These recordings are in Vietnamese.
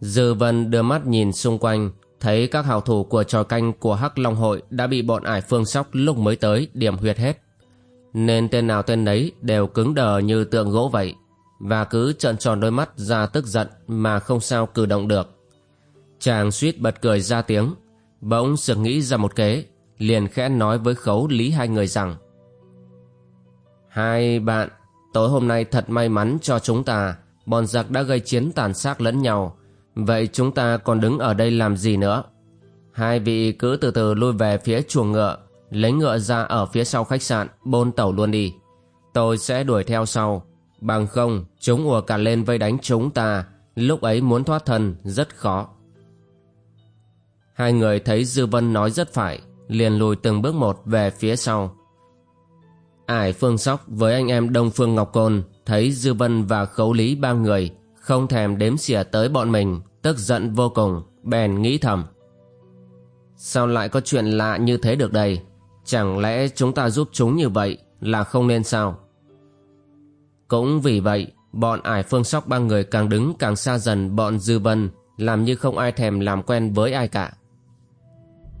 Dư Vân đưa mắt nhìn xung quanh, thấy các hào thủ của trò canh của Hắc Long Hội đã bị bọn ải phương sóc lúc mới tới điểm huyệt hết. Nên tên nào tên nấy đều cứng đờ như tượng gỗ vậy, và cứ trợn tròn đôi mắt ra tức giận mà không sao cử động được. Chàng suýt bật cười ra tiếng, bỗng sực nghĩ ra một kế, liền khẽ nói với khấu lý hai người rằng Hai bạn, tối hôm nay thật may mắn cho chúng ta, bọn giặc đã gây chiến tàn sát lẫn nhau, Vậy chúng ta còn đứng ở đây làm gì nữa? Hai vị cứ từ từ lui về phía chuồng ngựa, lấy ngựa ra ở phía sau khách sạn, bôn tàu luôn đi. Tôi sẽ đuổi theo sau. Bằng không, chúng ùa cả lên vây đánh chúng ta, lúc ấy muốn thoát thân rất khó. Hai người thấy Dư Vân nói rất phải, liền lùi từng bước một về phía sau. Ải Phương Sóc với anh em Đông Phương Ngọc Côn thấy Dư Vân và Khấu Lý ba người không thèm đếm xỉa tới bọn mình, tức giận vô cùng, bèn nghĩ thầm. Sao lại có chuyện lạ như thế được đây? Chẳng lẽ chúng ta giúp chúng như vậy là không nên sao? Cũng vì vậy, bọn ải phương sóc ba người càng đứng càng xa dần bọn dư vân, làm như không ai thèm làm quen với ai cả.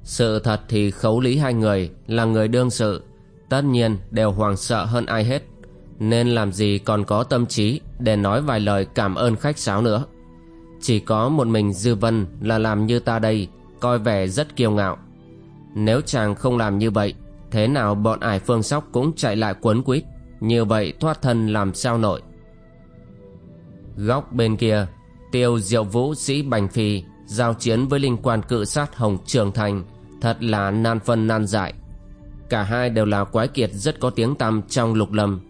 Sự thật thì khấu lý hai người là người đương sự, tất nhiên đều hoàng sợ hơn ai hết nên làm gì còn có tâm trí để nói vài lời cảm ơn khách sáo nữa. Chỉ có một mình dư vân là làm như ta đây, coi vẻ rất kiêu ngạo. Nếu chàng không làm như vậy, thế nào bọn ải phương sóc cũng chạy lại quấn quýt. Như vậy thoát thân làm sao nổi? Góc bên kia, tiêu diệu vũ, sĩ bành phi giao chiến với linh quan cự sát hồng trường thành. Thật là nan phân nan dại cả hai đều là quái kiệt rất có tiếng tăm trong lục lâm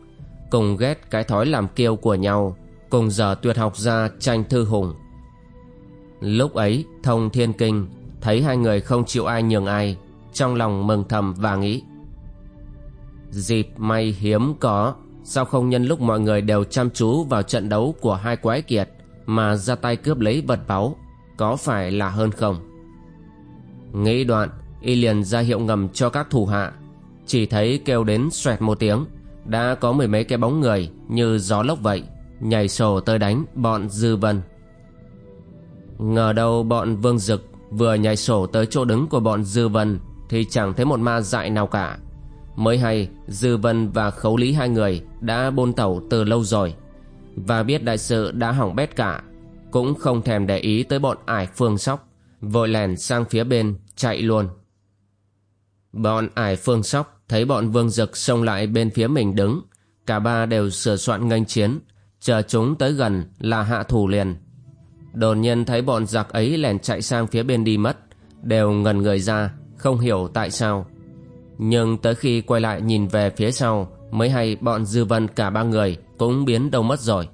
cùng ghét cái thói làm kiêu của nhau, cùng giờ tuyệt học ra tranh thư hùng. Lúc ấy, thông thiên kinh, thấy hai người không chịu ai nhường ai, trong lòng mừng thầm và nghĩ, dịp may hiếm có, sao không nhân lúc mọi người đều chăm chú vào trận đấu của hai quái kiệt mà ra tay cướp lấy vật báu, có phải là hơn không? Nghĩ đoạn, y liền ra hiệu ngầm cho các thủ hạ, chỉ thấy kêu đến xoẹt một tiếng đã có mười mấy cái bóng người như gió lốc vậy, nhảy sổ tới đánh bọn dư vân. Ngờ đâu bọn vương dực vừa nhảy sổ tới chỗ đứng của bọn dư vân thì chẳng thấy một ma dại nào cả. Mới hay dư vân và khấu lý hai người đã bôn tẩu từ lâu rồi, và biết đại sự đã hỏng bét cả, cũng không thèm để ý tới bọn ải phương sóc, vội lèn sang phía bên chạy luôn. Bọn ải phương sóc thấy bọn vương dực xông lại bên phía mình đứng. Cả ba đều sửa soạn nghênh chiến, chờ chúng tới gần là hạ thủ liền. Đồn nhiên thấy bọn giặc ấy lèn chạy sang phía bên đi mất, đều ngần người ra, không hiểu tại sao. Nhưng tới khi quay lại nhìn về phía sau, mới hay bọn dư vân cả ba người cũng biến đâu mất rồi.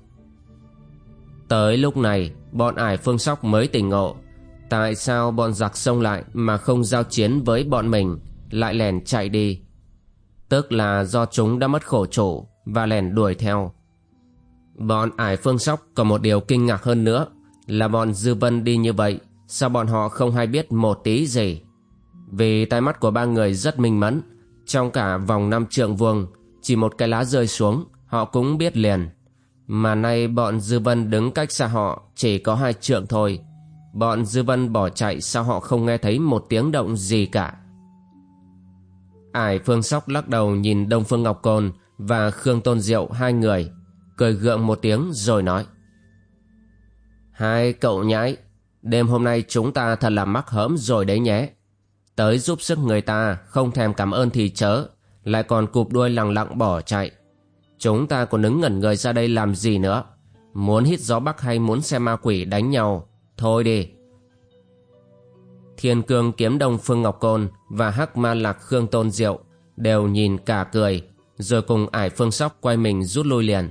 Tới lúc này, bọn ải phương sóc mới tỉnh ngộ, tại sao bọn giặc xông lại mà không giao chiến với bọn mình, lại lèn chạy đi tức là do chúng đã mất khổ chủ và lèn đuổi theo. Bọn ải phương sóc còn một điều kinh ngạc hơn nữa là bọn dư vân đi như vậy, sao bọn họ không hay biết một tí gì. Vì tai mắt của ba người rất minh mẫn, trong cả vòng năm trượng vuông, chỉ một cái lá rơi xuống, họ cũng biết liền. Mà nay bọn dư vân đứng cách xa họ chỉ có hai trượng thôi. Bọn dư vân bỏ chạy sao họ không nghe thấy một tiếng động gì cả. Ải Phương Sóc lắc đầu nhìn Đông Phương Ngọc Côn và Khương Tôn Diệu hai người, cười gượng một tiếng rồi nói. Hai cậu nhãi, đêm hôm nay chúng ta thật là mắc hớm rồi đấy nhé. Tới giúp sức người ta không thèm cảm ơn thì chớ, lại còn cụp đuôi lặng lặng bỏ chạy. Chúng ta còn đứng ngẩn người ra đây làm gì nữa? Muốn hít gió bắc hay muốn xem ma quỷ đánh nhau? Thôi đi, Thiên cương kiếm đông Phương Ngọc Côn và Hắc Ma Lạc Khương Tôn Diệu đều nhìn cả cười, rồi cùng ải phương sóc quay mình rút lui liền.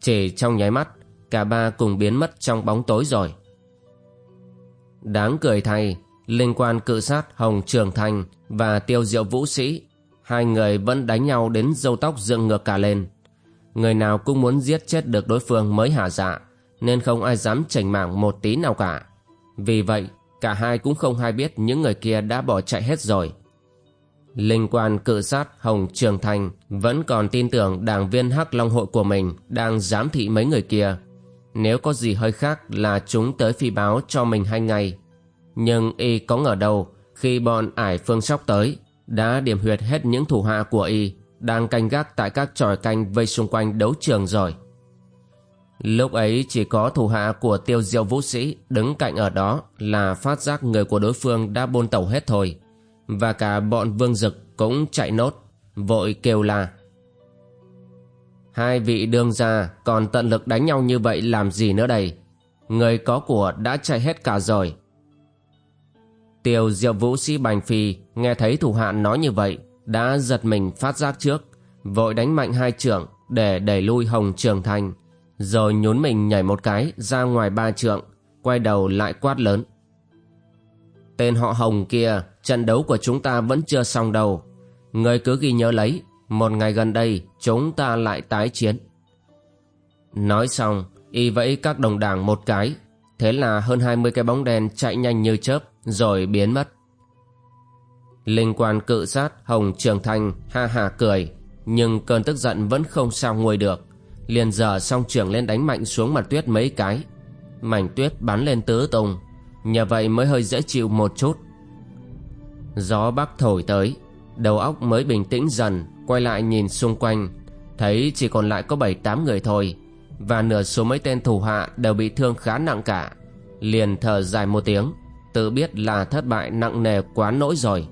Chỉ trong nháy mắt, cả ba cùng biến mất trong bóng tối rồi. Đáng cười thay, linh quan cự sát Hồng Trường Thành và tiêu diệu vũ sĩ, hai người vẫn đánh nhau đến râu tóc dựng ngược cả lên. Người nào cũng muốn giết chết được đối phương mới hả dạ, nên không ai dám chảnh mảng một tí nào cả. Vì vậy, cả hai cũng không hay biết những người kia đã bỏ chạy hết rồi. Linh quan cự sát Hồng Trường Thành vẫn còn tin tưởng đảng viên Hắc Long Hội của mình đang giám thị mấy người kia. Nếu có gì hơi khác là chúng tới phi báo cho mình hai ngày. Nhưng y có ngờ đâu, khi bọn ải phương sóc tới, đã điểm huyệt hết những thủ hạ của y đang canh gác tại các tròi canh vây xung quanh đấu trường rồi. Lúc ấy chỉ có thủ hạ của tiêu Diêu vũ sĩ đứng cạnh ở đó là phát giác người của đối phương đã bôn tẩu hết thôi. Và cả bọn vương dực cũng chạy nốt, vội kêu là Hai vị đương gia còn tận lực đánh nhau như vậy làm gì nữa đây? Người có của đã chạy hết cả rồi. Tiêu diệu vũ sĩ Bành Phi nghe thấy thủ hạ nói như vậy đã giật mình phát giác trước, vội đánh mạnh hai trưởng để đẩy lui Hồng Trường Thành, rồi nhún mình nhảy một cái ra ngoài ba trượng, quay đầu lại quát lớn. Tên họ Hồng kia, trận đấu của chúng ta vẫn chưa xong đâu. Người cứ ghi nhớ lấy, một ngày gần đây chúng ta lại tái chiến. Nói xong, y vẫy các đồng đảng một cái, thế là hơn 20 cái bóng đen chạy nhanh như chớp, rồi biến mất. Linh quan cự sát Hồng Trường Thanh ha hà cười, nhưng cơn tức giận vẫn không sao nguôi được. Liền giờ song trưởng lên đánh mạnh xuống mặt tuyết mấy cái. Mảnh tuyết bắn lên tứ tung, nhờ vậy mới hơi dễ chịu một chút. Gió bắc thổi tới, đầu óc mới bình tĩnh dần, quay lại nhìn xung quanh, thấy chỉ còn lại có bảy tám người thôi, và nửa số mấy tên thủ hạ đều bị thương khá nặng cả. Liền thở dài một tiếng, tự biết là thất bại nặng nề quá nỗi rồi.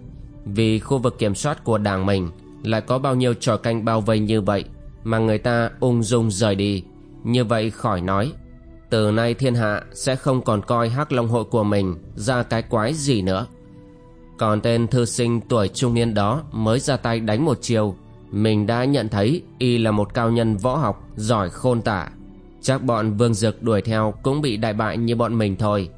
Vì khu vực kiểm soát của đảng mình lại có bao nhiêu trò canh bao vây như vậy mà người ta ung dung rời đi. Như vậy khỏi nói. Từ nay thiên hạ sẽ không còn coi hắc long hội của mình ra cái quái gì nữa. Còn tên thư sinh tuổi trung niên đó mới ra tay đánh một chiều. Mình đã nhận thấy y là một cao nhân võ học giỏi khôn tả. Chắc bọn vương dực đuổi theo cũng bị đại bại như bọn mình thôi.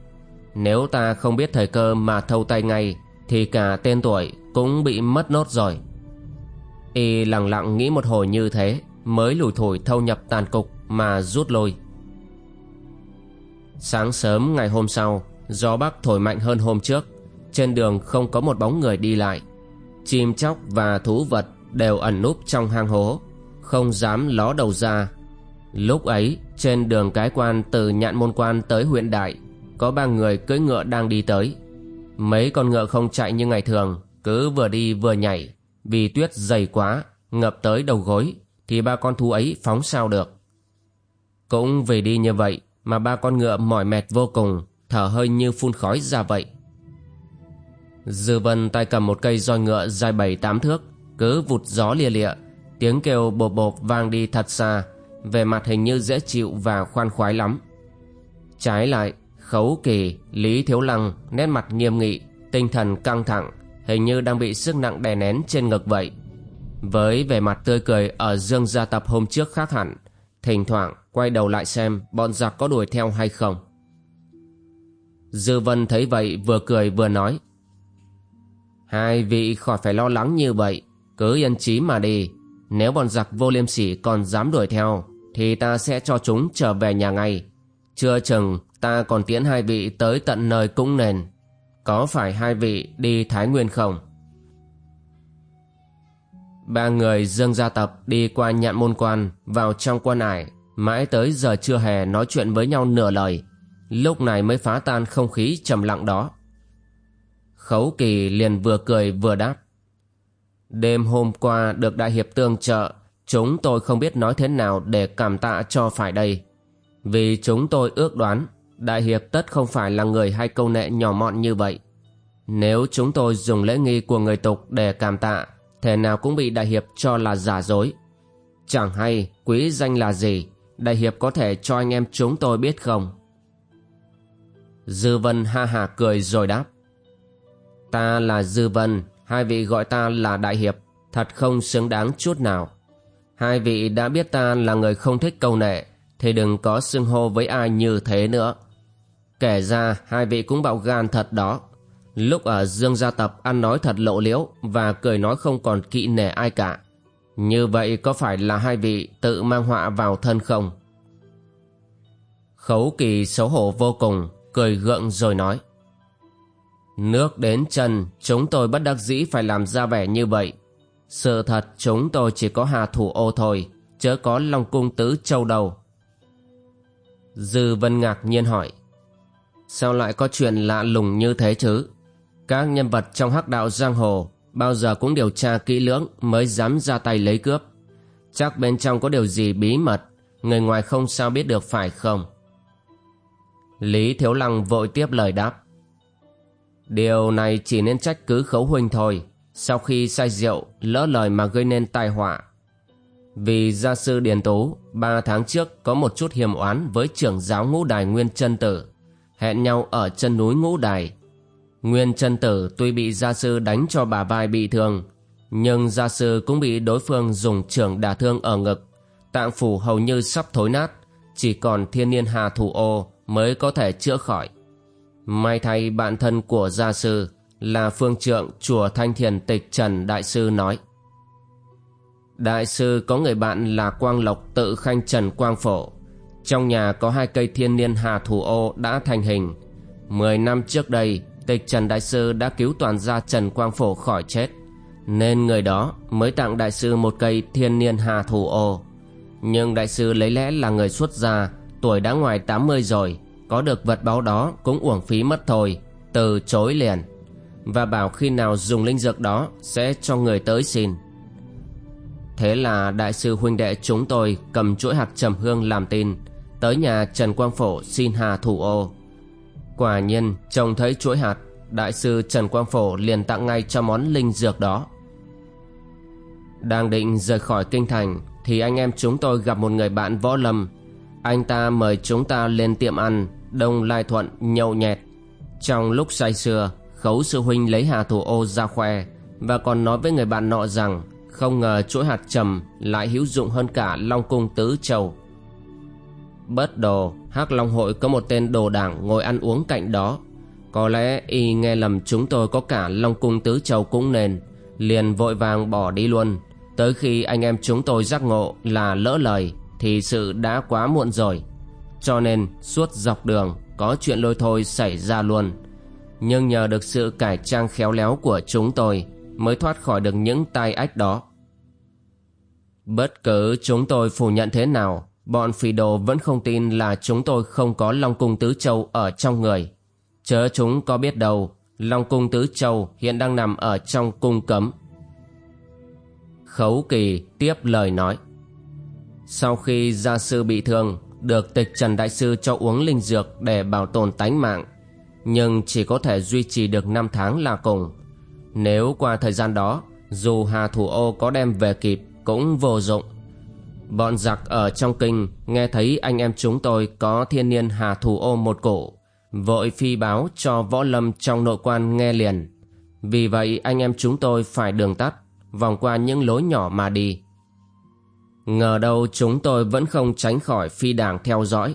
Nếu ta không biết thời cơ mà thâu tay ngay, thì cả tên tuổi cũng bị mất nốt rồi. Y lặng lặng nghĩ một hồi như thế mới lủi thổi thâu nhập tàn cục mà rút lôi. Sáng sớm ngày hôm sau, gió bắc thổi mạnh hơn hôm trước, trên đường không có một bóng người đi lại. Chim chóc và thú vật đều ẩn núp trong hang hố, không dám ló đầu ra. Lúc ấy, trên đường cái quan từ nhạn môn quan tới huyện đại, có ba người cưỡi ngựa đang đi tới. Mấy con ngựa không chạy như ngày thường, cứ vừa đi vừa nhảy, vì tuyết dày quá, ngập tới đầu gối, thì ba con thú ấy phóng sao được. Cũng vì đi như vậy mà ba con ngựa mỏi mệt vô cùng, thở hơi như phun khói ra vậy. Dư vân tay cầm một cây roi ngựa dài bảy tám thước, cứ vụt gió lia lịa, tiếng kêu bộp bộp vang đi thật xa, về mặt hình như dễ chịu và khoan khoái lắm. Trái lại, Khấu Kỳ, Lý Thiếu Lăng nét mặt nghiêm nghị, tinh thần căng thẳng, hình như đang bị sức nặng đè nén trên ngực vậy. Với vẻ mặt tươi cười ở dương gia tập hôm trước khác hẳn, thỉnh thoảng quay đầu lại xem bọn giặc có đuổi theo hay không. Dư Vân thấy vậy vừa cười vừa nói. Hai vị khỏi phải lo lắng như vậy, cứ yên trí mà đi. Nếu bọn giặc vô liêm sỉ còn dám đuổi theo, thì ta sẽ cho chúng trở về nhà ngay. Chưa chừng ta còn tiễn hai vị tới tận nơi cũng nền. Có phải hai vị đi Thái Nguyên không? Ba người dương gia tập đi qua nhạn môn quan, vào trong quan ải. Mãi tới giờ chưa hề nói chuyện với nhau nửa lời. Lúc này mới phá tan không khí trầm lặng đó. Khấu kỳ liền vừa cười vừa đáp. Đêm hôm qua được đại hiệp tương trợ, chúng tôi không biết nói thế nào để cảm tạ cho phải đây. Vì chúng tôi ước đoán, đại hiệp tất không phải là người hay câu nệ nhỏ mọn như vậy. Nếu chúng tôi dùng lễ nghi của người tục để cảm tạ thể nào cũng bị đại hiệp cho là giả dối. Chẳng hay quý danh là gì, đại hiệp có thể cho anh em chúng tôi biết không? Dư vân ha hà cười rồi đáp. Ta là dư vân, hai vị gọi ta là đại hiệp, Thật không xứng đáng chút nào. Hai vị đã biết ta là người không thích câu nệ, Thì đừng có xưng hô với ai như thế nữa. Kể ra, hai vị cũng bạo gan thật đó. Lúc ở Dương Gia Tập ăn nói thật lộ liễu Và cười nói không còn kỵ nể ai cả. Như vậy có phải là hai vị tự mang họa vào thân không? Khấu kỳ xấu hổ vô cùng, Cười gượng rồi nói. Nước đến chân, Chúng tôi bất đắc dĩ phải làm ra vẻ như vậy. Sự thật chúng tôi chỉ có hà thủ ô thôi, Chớ có Long Cung Tứ Châu đầu Dư Vân ngạc nhiên hỏi. Sao lại có chuyện lạ lùng như thế chứ? Các nhân vật trong hắc đạo giang hồ, Bao giờ cũng điều tra kỹ lưỡng Mới dám ra tay lấy cướp. Chắc bên trong có điều gì bí mật, Người ngoài không sao biết được phải không? Lý Thiếu Lăng vội tiếp lời đáp. Điều này chỉ nên trách cứ khấu huynh thôi, Sau khi say rượu, Lỡ lời mà gây nên tai họa. Vì gia sư Điền Tú, Ba tháng trước có một chút hiềm oán Với trưởng giáo ngũ đài Nguyên chân Tử, Hẹn nhau ở chân núi ngũ đài. Nguyên chân Tử tuy bị gia sư đánh cho bà vai bị thương Nhưng gia sư cũng bị đối phương dùng trưởng đả thương ở ngực Tạng phủ hầu như sắp thối nát Chỉ còn thiên niên hà thủ ô mới có thể chữa khỏi May thay bạn thân của gia sư là phương trượng chùa Thanh Thiền Tịch Trần Đại Sư nói. Đại sư có người bạn là Quang Lộc tự khanh Trần Quang Phổ. Trong nhà có hai cây thiên niên hà thủ ô đã thành hình. Mười năm trước đây, tịch Trần Đại Sư đã cứu toàn gia Trần Quang Phổ khỏi chết. Nên người đó mới tặng Đại sư một cây thiên niên hà thủ ô. Nhưng Đại sư lấy lẽ là người xuất gia, tuổi đã ngoài 80 rồi, có được vật báu đó cũng uổng phí mất thôi từ chối liền và bảo khi nào dùng linh dược đó sẽ cho người tới xin thế là đại sư huynh đệ chúng tôi cầm chuỗi hạt trầm hương làm tin tới nhà trần quang phổ xin hà thủ ô quả nhiên trông thấy chuỗi hạt, đại sư trần quang phổ liền tặng ngay cho món linh dược đó. Đang định rời khỏi kinh thành thì anh em chúng tôi gặp một người bạn võ lâm. Anh ta mời chúng ta lên tiệm ăn Đông Lai Thuận nhậu nhẹt. Trong lúc say sưa, Khấu sư huynh lấy hà thủ ô ra khoe Và còn nói với người bạn nọ rằng Không ngờ chuỗi hạt trầm Lại hữu dụng hơn cả Long Cung Tứ Châu. Bất đồ, hắc Long Hội có một tên đồ đảng Ngồi ăn uống cạnh đó. Có lẽ y nghe lầm chúng tôi có cả Long Cung Tứ Châu cũng nên, Liền vội vàng bỏ đi luôn. Tới khi anh em chúng tôi giác ngộ là lỡ lời, Thì sự đã quá muộn rồi. Cho nên, suốt dọc đường, có chuyện lôi thôi xảy ra luôn. Nhưng nhờ được sự cải trang khéo léo của chúng tôi, mới thoát khỏi được những tai ách đó. Bất cứ chúng tôi phủ nhận thế nào bọn phỉ đồ vẫn không tin là chúng tôi không có long cung tứ châu ở trong người chớ chúng có biết đâu long cung tứ châu hiện đang nằm ở trong cung cấm khấu kỳ tiếp lời nói sau khi gia sư bị thương được tịch Trần Đại Sư cho uống linh dược để bảo tồn tánh mạng, nhưng chỉ có thể duy trì được 5 tháng là cùng. Nếu qua thời gian đó, dù Hà Thủ Ô có đem về kịp cũng vô dụng. Bọn giặc ở trong kinh nghe thấy anh em chúng tôi có thiên niên Hà Thủ Ô một cổ, vội phi báo cho võ lâm trong nội quan nghe liền. Vì vậy anh em chúng tôi phải đường tắt, vòng qua những lối nhỏ mà đi. Ngờ đâu chúng tôi vẫn không tránh khỏi phi đảng theo dõi.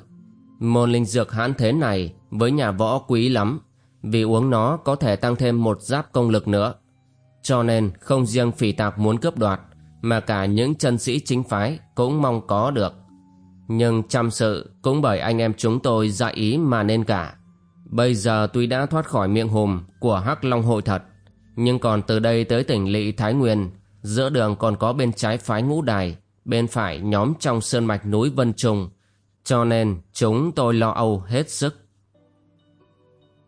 Môn linh dược hãn thế này với nhà võ quý lắm, vì uống nó có thể tăng thêm một giáp công lực nữa. Cho nên không riêng phỉ tạp muốn cướp đoạt, mà cả những chân sĩ chính phái cũng mong có được. Nhưng chăm sự cũng bởi anh em chúng tôi dạy ý mà nên cả. Bây giờ tuy đã thoát khỏi miệng hùm của Hắc Long hội thật, nhưng còn từ đây tới tỉnh lỵ Thái Nguyên, giữa đường còn có bên trái phái ngũ đài, bên phải nhóm trong sơn mạch núi Vân Trung, cho nên chúng tôi lo âu hết sức.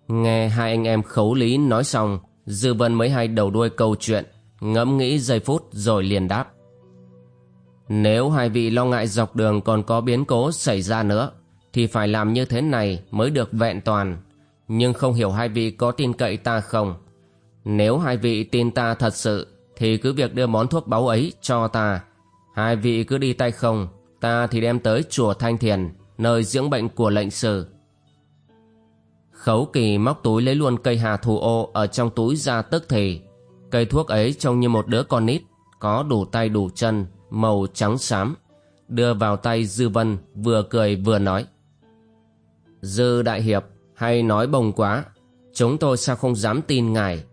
Nghe hai anh em khấu lý nói xong, Dư Vân mới hay đầu đuôi câu chuyện, ngẫm nghĩ giây phút rồi liền đáp. Nếu hai vị lo ngại dọc đường còn có biến cố xảy ra nữa, thì phải làm như thế này mới được vẹn toàn. Nhưng không hiểu hai vị có tin cậy ta không? Nếu hai vị tin ta thật sự, thì cứ việc đưa món thuốc báu ấy cho ta, Hai vị cứ đi tay không, ta thì đem tới chùa Thanh Thiền, nơi dưỡng bệnh của lệnh sử. Khấu kỳ móc túi lấy luôn cây hà thủ ô ở trong túi ra tức thì. Cây thuốc ấy trông như một đứa con nít, có đủ tay đủ chân, màu trắng xám, đưa vào tay Dư Vân vừa cười vừa nói. Dư Đại Hiệp, hay nói bồng quá, chúng tôi sao không dám tin ngài.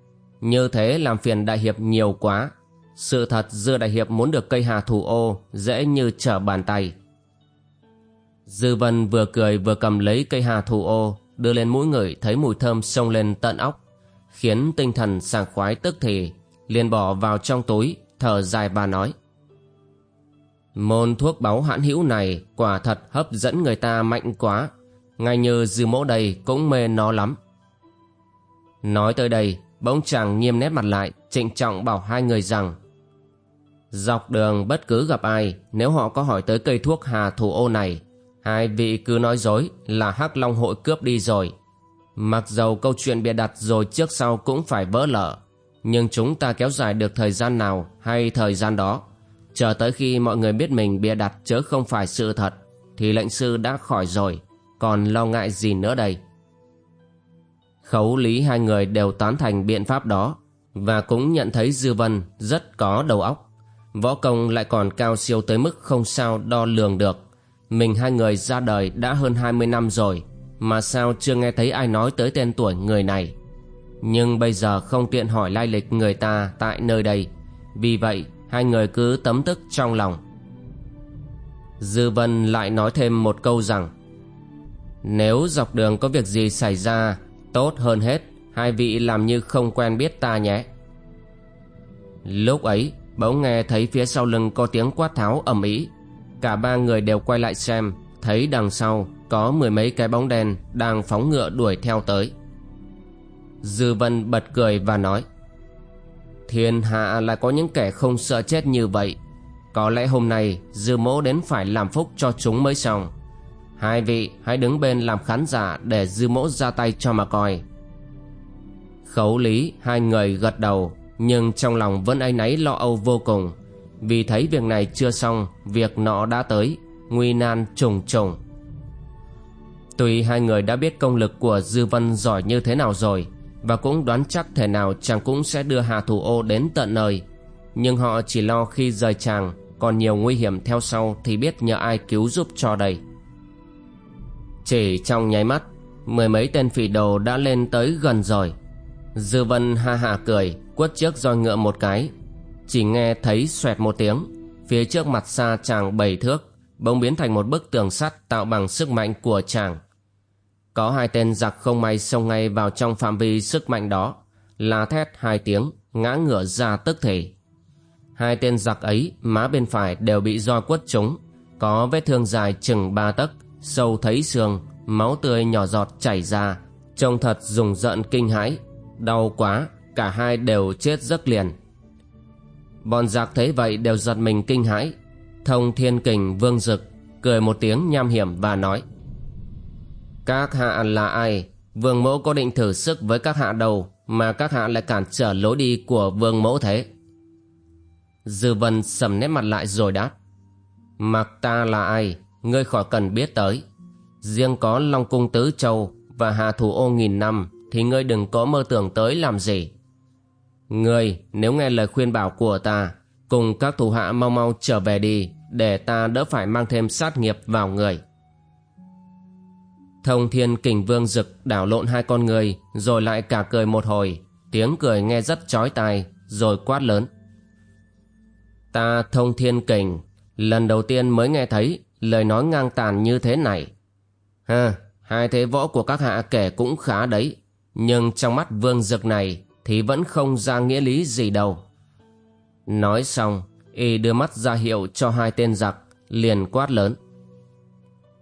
Như thế làm phiền Đại Hiệp nhiều quá. Sự thật Dư Đại Hiệp muốn được cây hà thủ ô dễ như trở bàn tay. Dư Vân vừa cười vừa cầm lấy cây hà thủ ô đưa lên mũi người thấy mùi thơm xông lên tận óc khiến tinh thần sảng khoái tức thì, liền bỏ vào trong túi, thở dài và nói. Môn thuốc báu hãn hữu này quả thật hấp dẫn người ta mạnh quá, ngay như dư mẫu đây cũng mê nó lắm. Nói tới đây, bỗng chàng nghiêm nét mặt lại, trịnh trọng bảo hai người rằng, dọc đường bất cứ gặp ai, nếu họ có hỏi tới cây thuốc hà thủ ô này, hai vị cứ nói dối là hắc long hội cướp đi rồi mặc dầu câu chuyện bịa đặt rồi trước sau cũng phải vỡ lở, nhưng chúng ta kéo dài được thời gian nào hay thời gian đó? Chờ tới khi mọi người biết mình bịa đặt chớ không phải sự thật, thì lệnh sư đã khỏi rồi, còn lo ngại gì nữa đây? Khấu lý hai người đều tán thành biện pháp đó, và cũng nhận thấy dư vân rất có đầu óc. Võ công lại còn cao siêu tới mức không sao đo lường được. Mình hai người ra đời đã hơn 20 năm rồi mà sao chưa nghe thấy ai nói tới tên tuổi người này? Nhưng bây giờ không tiện hỏi lai lịch người ta tại nơi đây. Vì vậy, hai người cứ tấm tức trong lòng. Dư Vân lại nói thêm một câu rằng, Nếu dọc đường có việc gì xảy ra, Tốt hơn hết, Hai vị làm như không quen biết ta nhé. Lúc ấy, bỗng nghe thấy phía sau lưng có tiếng quát tháo ầm ĩ. Cả ba người đều quay lại xem, Thấy đằng sau có mười mấy cái bóng đen Đang phóng ngựa đuổi theo tới. Dư Vân bật cười và nói, Thiên hạ lại có những kẻ không sợ chết như vậy. Có lẽ hôm nay Dư mỗ đến phải làm phúc cho chúng mới xong. Hai vị hãy đứng bên làm khán giả Để dư mỗ ra tay cho mà coi. Khấu lý, hai người gật đầu, Nhưng trong lòng vẫn ai náy lo âu vô cùng. Vì thấy việc này chưa xong, Việc nọ đã tới, Nguy nan trùng trùng. Tuy hai người đã biết công lực của Dư Vân giỏi như thế nào rồi, Và cũng đoán chắc thể nào chàng cũng sẽ đưa Hà Thủ Ô đến tận nơi, Nhưng họ chỉ lo khi rời chàng, Còn nhiều nguy hiểm theo sau Thì biết nhờ ai cứu giúp cho đây. Chỉ trong nháy mắt, Mười mấy tên phỉ đồ đã lên tới gần rồi. Dư Vân ha ha cười, Quất trước roi ngựa một cái. Chỉ nghe thấy xoẹt một tiếng, phía trước mặt xa chàng bảy thước, bỗng biến thành một bức tường sắt tạo bằng sức mạnh của chàng có hai tên giặc không may xông ngay vào trong phạm vi sức mạnh đó. La thét hai tiếng, ngã ngửa ra tức thể hai tên giặc ấy, má bên phải đều bị roi quất trúng. Có vết thương dài chừng ba tấc, sâu thấy xương, máu tươi nhỏ giọt chảy ra. Trông thật rùng rợn kinh hãi, đau quá, cả hai đều chết giấc liền. Bọn giặc thấy vậy đều giật mình kinh hãi. Thông thiên kình vương dực Cười một tiếng nham hiểm và nói các hạ là ai? Vương mẫu có định thử sức với các hạ đầu Mà các hạ lại cản trở lối đi của vương mẫu thế? Dư vân sầm nét mặt lại rồi đáp. Mặc ta là ai? Ngươi khỏi cần biết tới. Riêng có Long Cung Tứ Châu Và Hà Thủ Ô nghìn năm Thì ngươi đừng có mơ tưởng tới làm gì. Ngươi, nếu nghe lời khuyên bảo của ta, Cùng các thủ hạ mau mau trở về đi Để ta đỡ phải mang thêm sát nghiệp vào người. Thông thiên kình vương rực đảo lộn hai con người Rồi lại cả cười một hồi Tiếng cười nghe rất chói tai Rồi quát lớn Ta thông thiên kình Lần đầu tiên mới nghe thấy Lời nói ngang tàn như thế này Ha Hai thế võ của các hạ kể cũng khá đấy Nhưng trong mắt vương dực này thì vẫn không ra nghĩa lý gì đâu. Nói xong, y đưa mắt ra hiệu cho hai tên giặc, liền quát lớn.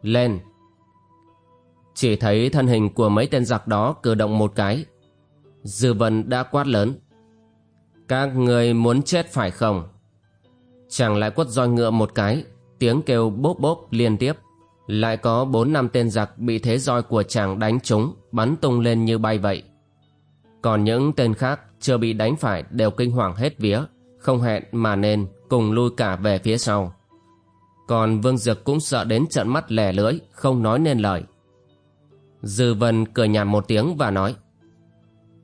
Lên! Chỉ thấy thân hình của mấy tên giặc đó cử động một cái. Dư vân đã quát lớn. Các người muốn chết phải không? Chàng lại quất roi ngựa một cái, tiếng kêu bốp bốp liên tiếp. Lại có bốn năm tên giặc bị thế roi của chàng đánh trúng, bắn tung lên như bay vậy. Còn những tên khác chưa bị đánh phải đều kinh hoàng hết vía, không hẹn mà nên cùng lui cả về phía sau. Còn Vương Dực cũng sợ đến trận mắt lẻ lưỡi, không nói nên lời. Dư Vân cười nhạt một tiếng và nói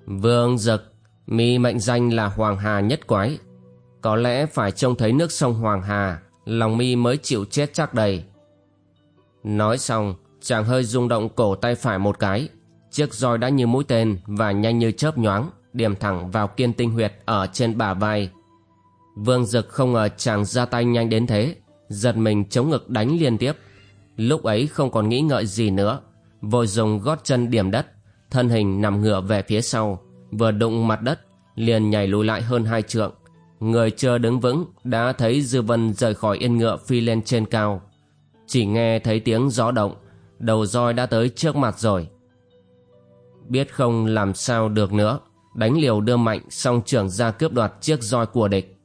Vương Dực, mi mệnh danh là Hoàng Hà Nhất Quái. Có lẽ phải trông thấy nước sông Hoàng Hà Lòng mi mới chịu chết chắc đầy Nói xong Chàng hơi rung động cổ tay phải một cái. Chiếc roi đã như mũi tên Và nhanh như chớp nhoáng Điểm thẳng vào kiên tinh huyệt Ở trên bả vai. Vương Dực không ngờ chàng ra tay nhanh đến thế Giật mình chống ngực đánh liên tiếp. Lúc ấy không còn nghĩ ngợi gì nữa. Vội dùng gót chân điểm đất, Thân hình nằm ngửa về phía sau, Vừa đụng mặt đất, Liền nhảy lùi lại hơn hai trượng. Người chưa đứng vững Đã thấy Dư Vân rời khỏi yên ngựa phi lên trên cao. Chỉ nghe thấy tiếng gió động, Đầu roi đã tới trước mặt rồi. Biết không làm sao được nữa, Đánh liều đưa mạnh song trưởng ra cướp đoạt chiếc roi của địch.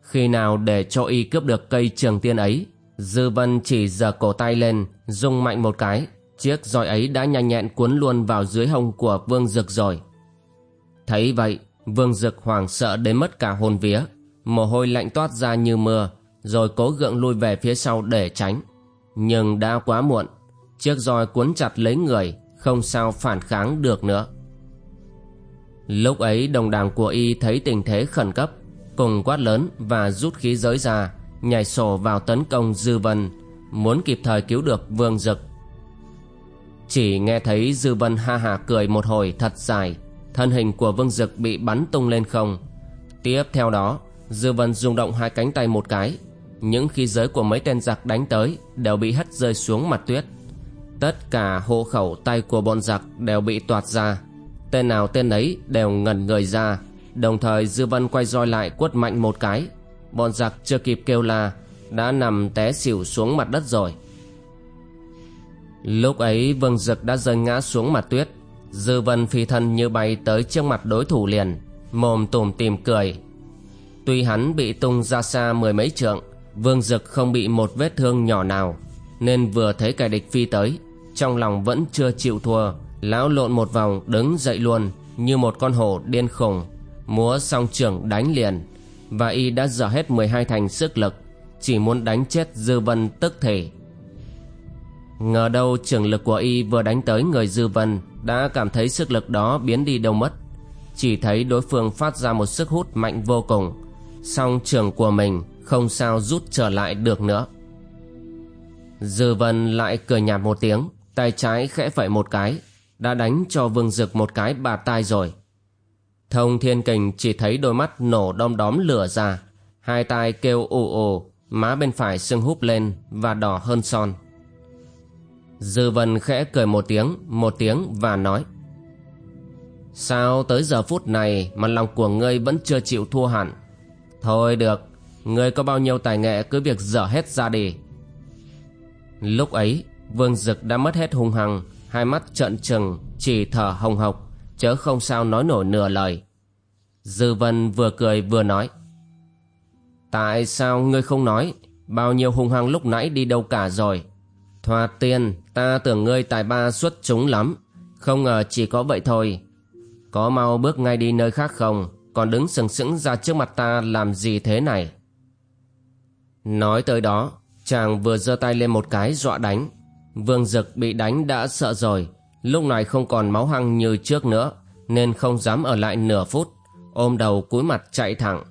Khi nào để cho y cướp được cây trường tiên ấy, Dư Vân chỉ giơ cổ tay lên, Rung mạnh một cái. Chiếc roi ấy đã nhanh nhẹn cuốn luôn vào dưới hông của Vương Dực rồi. Thấy vậy, Vương Dực hoảng sợ đến mất cả hồn vía. Mồ hôi lạnh toát ra như mưa, Rồi cố gượng lui về phía sau để tránh. Nhưng đã quá muộn, Chiếc roi cuốn chặt lấy người, Không sao phản kháng được nữa. Lúc ấy, đồng đảng của y thấy tình thế khẩn cấp, Cùng quát lớn và rút khí giới ra, Nhảy sổ vào tấn công Dư Vân. Muốn kịp thời cứu được Vương Dực chỉ nghe thấy Dư Vân ha hà cười một hồi thật dài. Thân hình của Vương Dực bị bắn tung lên không. Tiếp theo đó, Dư Vân rung động hai cánh tay một cái. Những khí giới của mấy tên giặc đánh tới Đều bị hất rơi xuống mặt tuyết. Tất cả hộ khẩu tay của bọn giặc Đều bị toạt ra. Tên nào tên ấy đều ngẩn người ra. Đồng thời Dư Vân quay roi lại quất mạnh một cái. Bọn giặc chưa kịp kêu la, Đã nằm té xỉu xuống mặt đất rồi. Lúc ấy, Vương Dực đã rơi ngã xuống mặt tuyết. Dư vân phi thân như bay tới trước mặt đối thủ liền, Mồm tùm tìm cười. Tuy hắn bị tung ra xa mười mấy trượng, Vương Dực không bị một vết thương nhỏ nào, Nên vừa thấy kẻ địch phi tới, Trong lòng vẫn chưa chịu thua, Lão lộn một vòng đứng dậy luôn, Như một con hổ điên khùng, Múa song trưởng đánh liền. Và y đã dở hết 12 thành sức lực, Chỉ muốn đánh chết Dư Vân tức thể Ngờ đâu trường lực của y vừa đánh tới người Dư Vân đã cảm thấy sức lực đó biến đi đâu mất. Chỉ thấy đối phương phát ra một sức hút mạnh vô cùng, song trường của mình không sao rút trở lại được nữa. Dư Vân lại cười nhạt một tiếng, tay trái khẽ phẩy một cái, đã đánh cho Vương Dực một cái bà tai rồi. Thông Thiên Kình chỉ thấy đôi mắt nổ đom đóm lửa ra, hai tai kêu ồ ồ, má bên phải sưng húp lên và đỏ hơn son. Dư Vân khẽ cười một tiếng, một tiếng và nói Sao tới giờ phút này mà lòng của ngươi vẫn chưa chịu thua hẳn? Thôi được, ngươi có bao nhiêu tài nghệ cứ việc dở hết ra đi. Lúc ấy, Vương Dực đã mất hết hung hăng Hai mắt trợn trừng, chỉ thở hồng hộc Chớ không sao nói nổi nửa lời. Dư Vân vừa cười vừa nói Tại sao ngươi không nói Bao nhiêu hung hăng lúc nãy đi đâu cả rồi? Thoạt tiên, ta tưởng ngươi tài ba xuất chúng lắm, không ngờ chỉ có vậy thôi. Có mau bước ngay đi nơi khác không, còn đứng sừng sững ra trước mặt ta làm gì thế này? Nói tới đó, chàng vừa giơ tay lên một cái dọa đánh. Vương Dực bị đánh đã sợ rồi, lúc này không còn máu hăng như trước nữa, nên không dám ở lại nửa phút, ôm đầu cúi mặt chạy thẳng.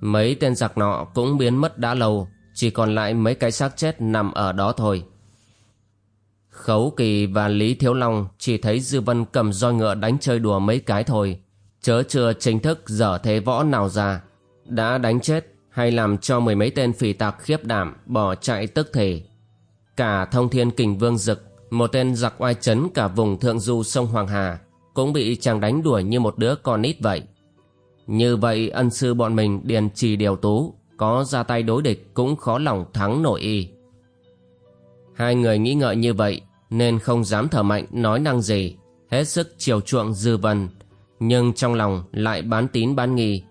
Mấy tên giặc nọ cũng biến mất đã lâu, chỉ còn lại mấy cái xác chết nằm ở đó thôi. Khấu Kỳ và Lý Thiếu Long chỉ thấy Dư Vân cầm roi ngựa đánh chơi đùa mấy cái thôi, chớ chưa chính thức dở thế võ nào ra. Đã đánh chết hay làm cho mười mấy tên phỉ tạc khiếp đảm bỏ chạy tức thì. Cả thông thiên kình vương dực, một tên giặc oai chấn cả vùng thượng du sông Hoàng Hà, cũng bị chàng đánh đuổi như một đứa con nít vậy. Như vậy ân sư bọn mình điền trì điều tú, có ra tay đối địch cũng khó lòng thắng nổi y. Hai người nghĩ ngợi như vậy nên không dám thở mạnh nói năng gì, hết sức chiều chuộng dư vân, nhưng trong lòng lại bán tín bán nghi.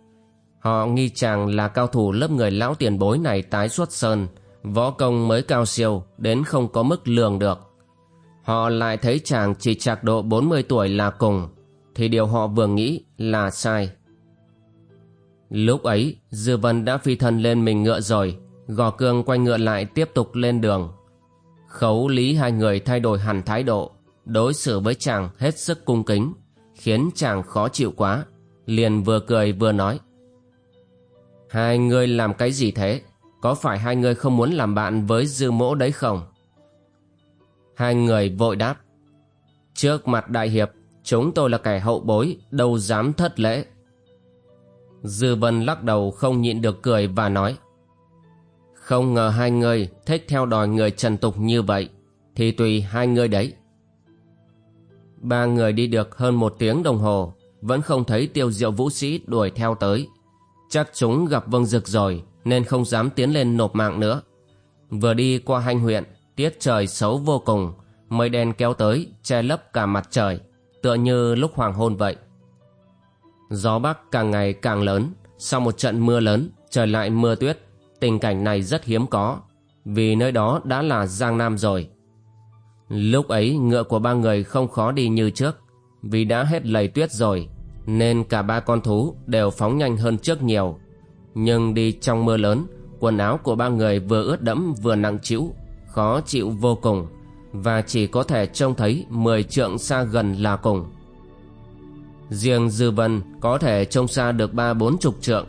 Họ nghi chàng là cao thủ lớp người lão tiền bối này tái xuất sơn, võ công mới cao siêu đến không có mức lường được. Họ lại thấy chàng chỉ trạc độ 40 tuổi là cùng, thì điều họ vừa nghĩ là sai. Lúc ấy, Dư Vân đã phi thân lên mình ngựa rồi, gò cương quay ngựa lại tiếp tục lên đường. Khấu lý hai người thay đổi hẳn thái độ, đối xử với chàng hết sức cung kính, khiến chàng khó chịu quá, liền vừa cười vừa nói. Hai người làm cái gì thế? Có phải hai người không muốn làm bạn với dư mỗ đấy không? Hai người vội đáp. Trước mặt đại hiệp, chúng tôi là kẻ hậu bối, đâu dám thất lễ. Dư vân lắc đầu không nhịn được cười và nói. Không ngờ hai người thích theo đòi người trần tục như vậy, thì tùy hai người đấy. Ba người đi được hơn một tiếng đồng hồ, vẫn không thấy tiêu diệu vũ sĩ đuổi theo tới. Chắc chúng gặp vâng rực rồi, nên không dám tiến lên nộp mạng nữa. Vừa đi qua hành huyện, tiết trời xấu vô cùng, mây đen kéo tới, che lấp cả mặt trời, tựa như lúc hoàng hôn vậy. Gió bắc càng ngày càng lớn, sau một trận mưa lớn, trời lại mưa tuyết, tình cảnh này rất hiếm có, vì nơi đó đã là Giang Nam rồi. Lúc ấy ngựa của ba người không khó đi như trước, vì đã hết lầy tuyết rồi, nên cả ba con thú đều phóng nhanh hơn trước nhiều. Nhưng đi trong mưa lớn, quần áo của ba người vừa ướt đẫm vừa nặng trĩu, khó chịu vô cùng, và chỉ có thể trông thấy 10 trượng xa gần là cùng. Riêng Dư Vân có thể trông xa được ba bốn chục trượng,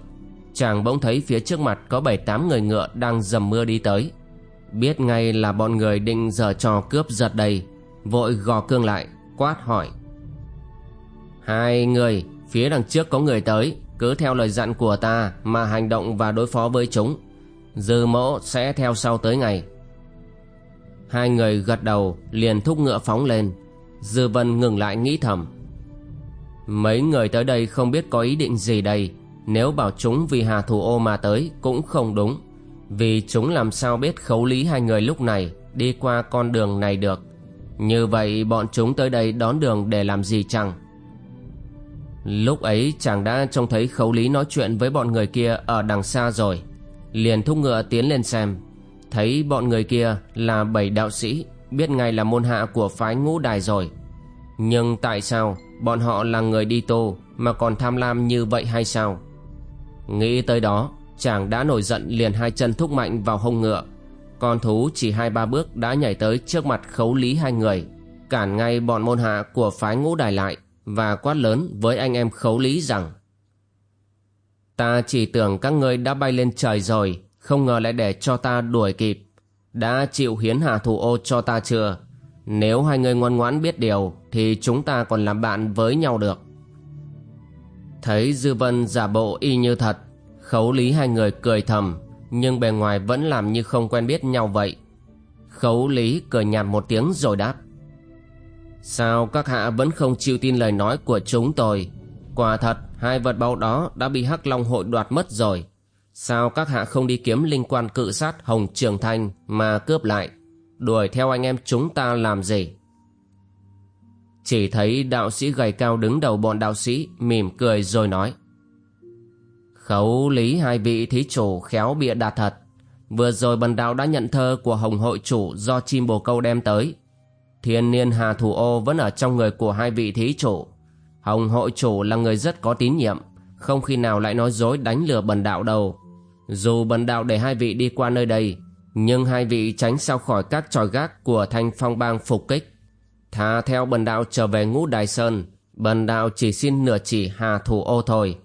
chàng bỗng thấy phía trước mặt có bảy tám người ngựa đang dầm mưa đi tới. Biết ngay là bọn người định giở trò cướp giật đây, vội gò cương lại, quát hỏi. Hai người, phía đằng trước có người tới, cứ theo lời dặn của ta mà hành động và đối phó với chúng. Dư mẫu sẽ theo sau tới ngày. Hai người gật đầu liền thúc ngựa phóng lên. Dư vân ngừng lại nghĩ thầm. Mấy người tới đây không biết có ý định gì đây. Nếu bảo chúng vì hà thủ ô mà tới cũng không đúng. Vì chúng làm sao biết khấu lý hai người lúc này đi qua con đường này được. Như vậy bọn chúng tới đây đón đường để làm gì chăng? Lúc ấy chàng đã trông thấy khấu lý nói chuyện với bọn người kia ở đằng xa rồi Liền thúc ngựa tiến lên xem Thấy bọn người kia là bảy đạo sĩ, Biết ngay là môn hạ của phái ngũ đài rồi Nhưng tại sao bọn họ là người đi tô Mà còn tham lam như vậy hay sao Nghĩ tới đó Chàng đã nổi giận liền hai chân thúc mạnh vào hông ngựa Con thú chỉ hai ba bước đã nhảy tới trước mặt khấu lý hai người Cản ngay bọn môn hạ của phái ngũ đài lại và quát lớn với anh em khấu lý rằng Ta chỉ tưởng các ngươi đã bay lên trời rồi, không ngờ lại để cho ta đuổi kịp. Đã chịu hiến hạ thủ ô cho ta chưa? Nếu hai người ngoan ngoãn biết điều, thì chúng ta còn làm bạn với nhau được. Thấy Dư Vân giả bộ y như thật, khấu lý hai người cười thầm, nhưng bề ngoài vẫn làm như không quen biết nhau vậy. Khấu lý cười nhạt một tiếng rồi đáp. Sao các hạ vẫn không chịu tin lời nói của chúng tôi? Quả thật, hai vật báu đó đã bị Hắc Long hội đoạt mất rồi. Sao các hạ không đi kiếm linh quan cự sát Hồng Trường Thanh mà cướp lại? Đuổi theo anh em chúng ta làm gì? Chỉ thấy đạo sĩ gầy cao đứng đầu bọn đạo sĩ mỉm cười rồi nói. Khấu lý hai vị thí chủ khéo bịa đạt thật. Vừa rồi bần đạo đã nhận thơ của Hồng hội chủ do chim bồ câu đem tới Thiên niên hà thủ ô vẫn ở trong người của hai vị thí chủ. Hồng hội chủ là người rất có tín nhiệm, không khi nào lại nói dối đánh lừa bần đạo đâu. Dù bần đạo để hai vị đi qua nơi đây, nhưng hai vị tránh sao khỏi các tròi gác của thanh phong bang phục kích. Thà theo bần đạo trở về ngũ đài sơn, bần đạo chỉ xin nửa chỉ hà thủ ô thôi.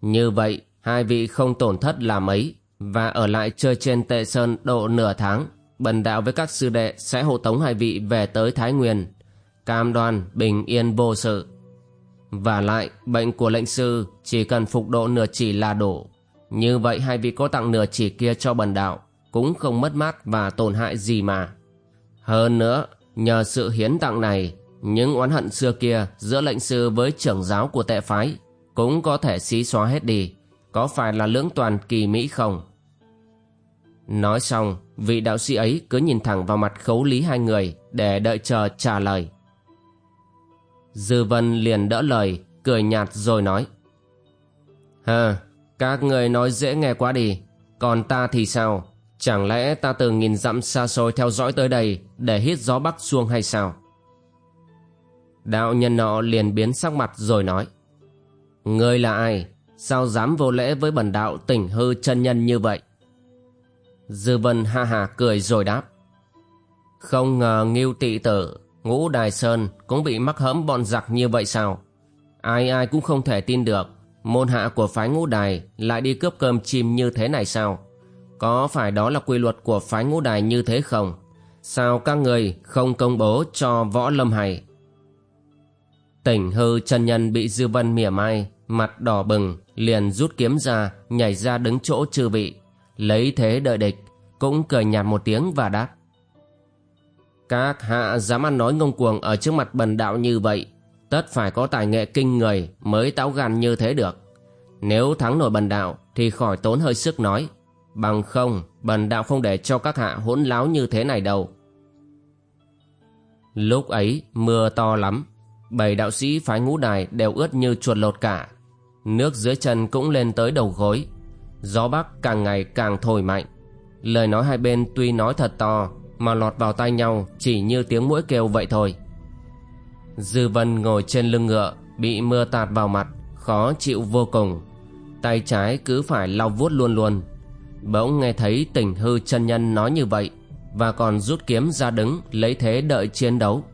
Như vậy, hai vị không tổn thất là mấy, và ở lại chơi trên tệ sơn độ nửa tháng bần đạo với các sư đệ sẽ hộ tống hai vị về tới Thái Nguyên, cam đoan bình yên vô sự. Và lại, bệnh của lệnh sư chỉ cần phục độ nửa chỉ là đủ. Như vậy hai vị có tặng nửa chỉ kia cho bần đạo, cũng không mất mát và tổn hại gì mà. Hơn nữa, nhờ sự hiến tặng này, những oán hận xưa kia giữa lệnh sư với trưởng giáo của tệ phái cũng có thể xí xóa hết đi. Có phải là lưỡng toàn kỳ mỹ không? Nói xong, vị đạo sĩ ấy cứ nhìn thẳng vào mặt khấu lý hai người để đợi chờ trả lời. Dư Vân liền đỡ lời, cười nhạt rồi nói. Hờ, các người nói dễ nghe quá đi, còn ta thì sao? Chẳng lẽ ta từ nghìn dặm xa xôi theo dõi tới đây để hít gió bắc xuông hay sao? Đạo nhân nọ liền biến sắc mặt rồi nói. Ngươi là ai? Sao dám vô lễ với bần đạo tỉnh hư chân nhân như vậy? Dư Vân ha hà cười rồi đáp. Không ngờ nghiêu tị tử, ngũ đài sơn cũng bị mắc hẫm bọn giặc như vậy sao? Ai ai cũng không thể tin được. môn hạ của phái ngũ đài lại đi cướp cơm chim như thế này sao? Có phải đó là quy luật của phái ngũ đài như thế không? Sao các người không công bố cho võ lâm hay? Tỉnh hư chân nhân bị dư vân mỉa mai, mặt đỏ bừng, liền rút kiếm ra, nhảy ra đứng chỗ chư vị, lấy thế đợi địch, cũng cười nhạt một tiếng và đáp. Các hạ dám ăn nói ngông cuồng ở trước mặt bần đạo như vậy, tất phải có tài nghệ kinh người mới táo gan như thế được. Nếu thắng nổi bần đạo thì khỏi tốn hơi sức nói, bằng không bần đạo không để cho các hạ hỗn láo như thế này đâu. Lúc ấy mưa to lắm, bảy đạo sĩ phái ngũ đài đều ướt như chuột lột cả. Nước dưới chân cũng lên tới đầu gối. Gió bắc càng ngày càng thổi mạnh. Lời nói hai bên tuy nói thật to mà lọt vào tai nhau chỉ như tiếng mũi kêu vậy thôi. Dư Vân ngồi trên lưng ngựa bị mưa tạt vào mặt khó chịu vô cùng. Tay trái cứ phải lau vuốt luôn luôn. Bỗng nghe thấy tỉnh hư chân nhân nói như vậy, và còn rút kiếm ra đứng, lấy thế đợi chiến đấu.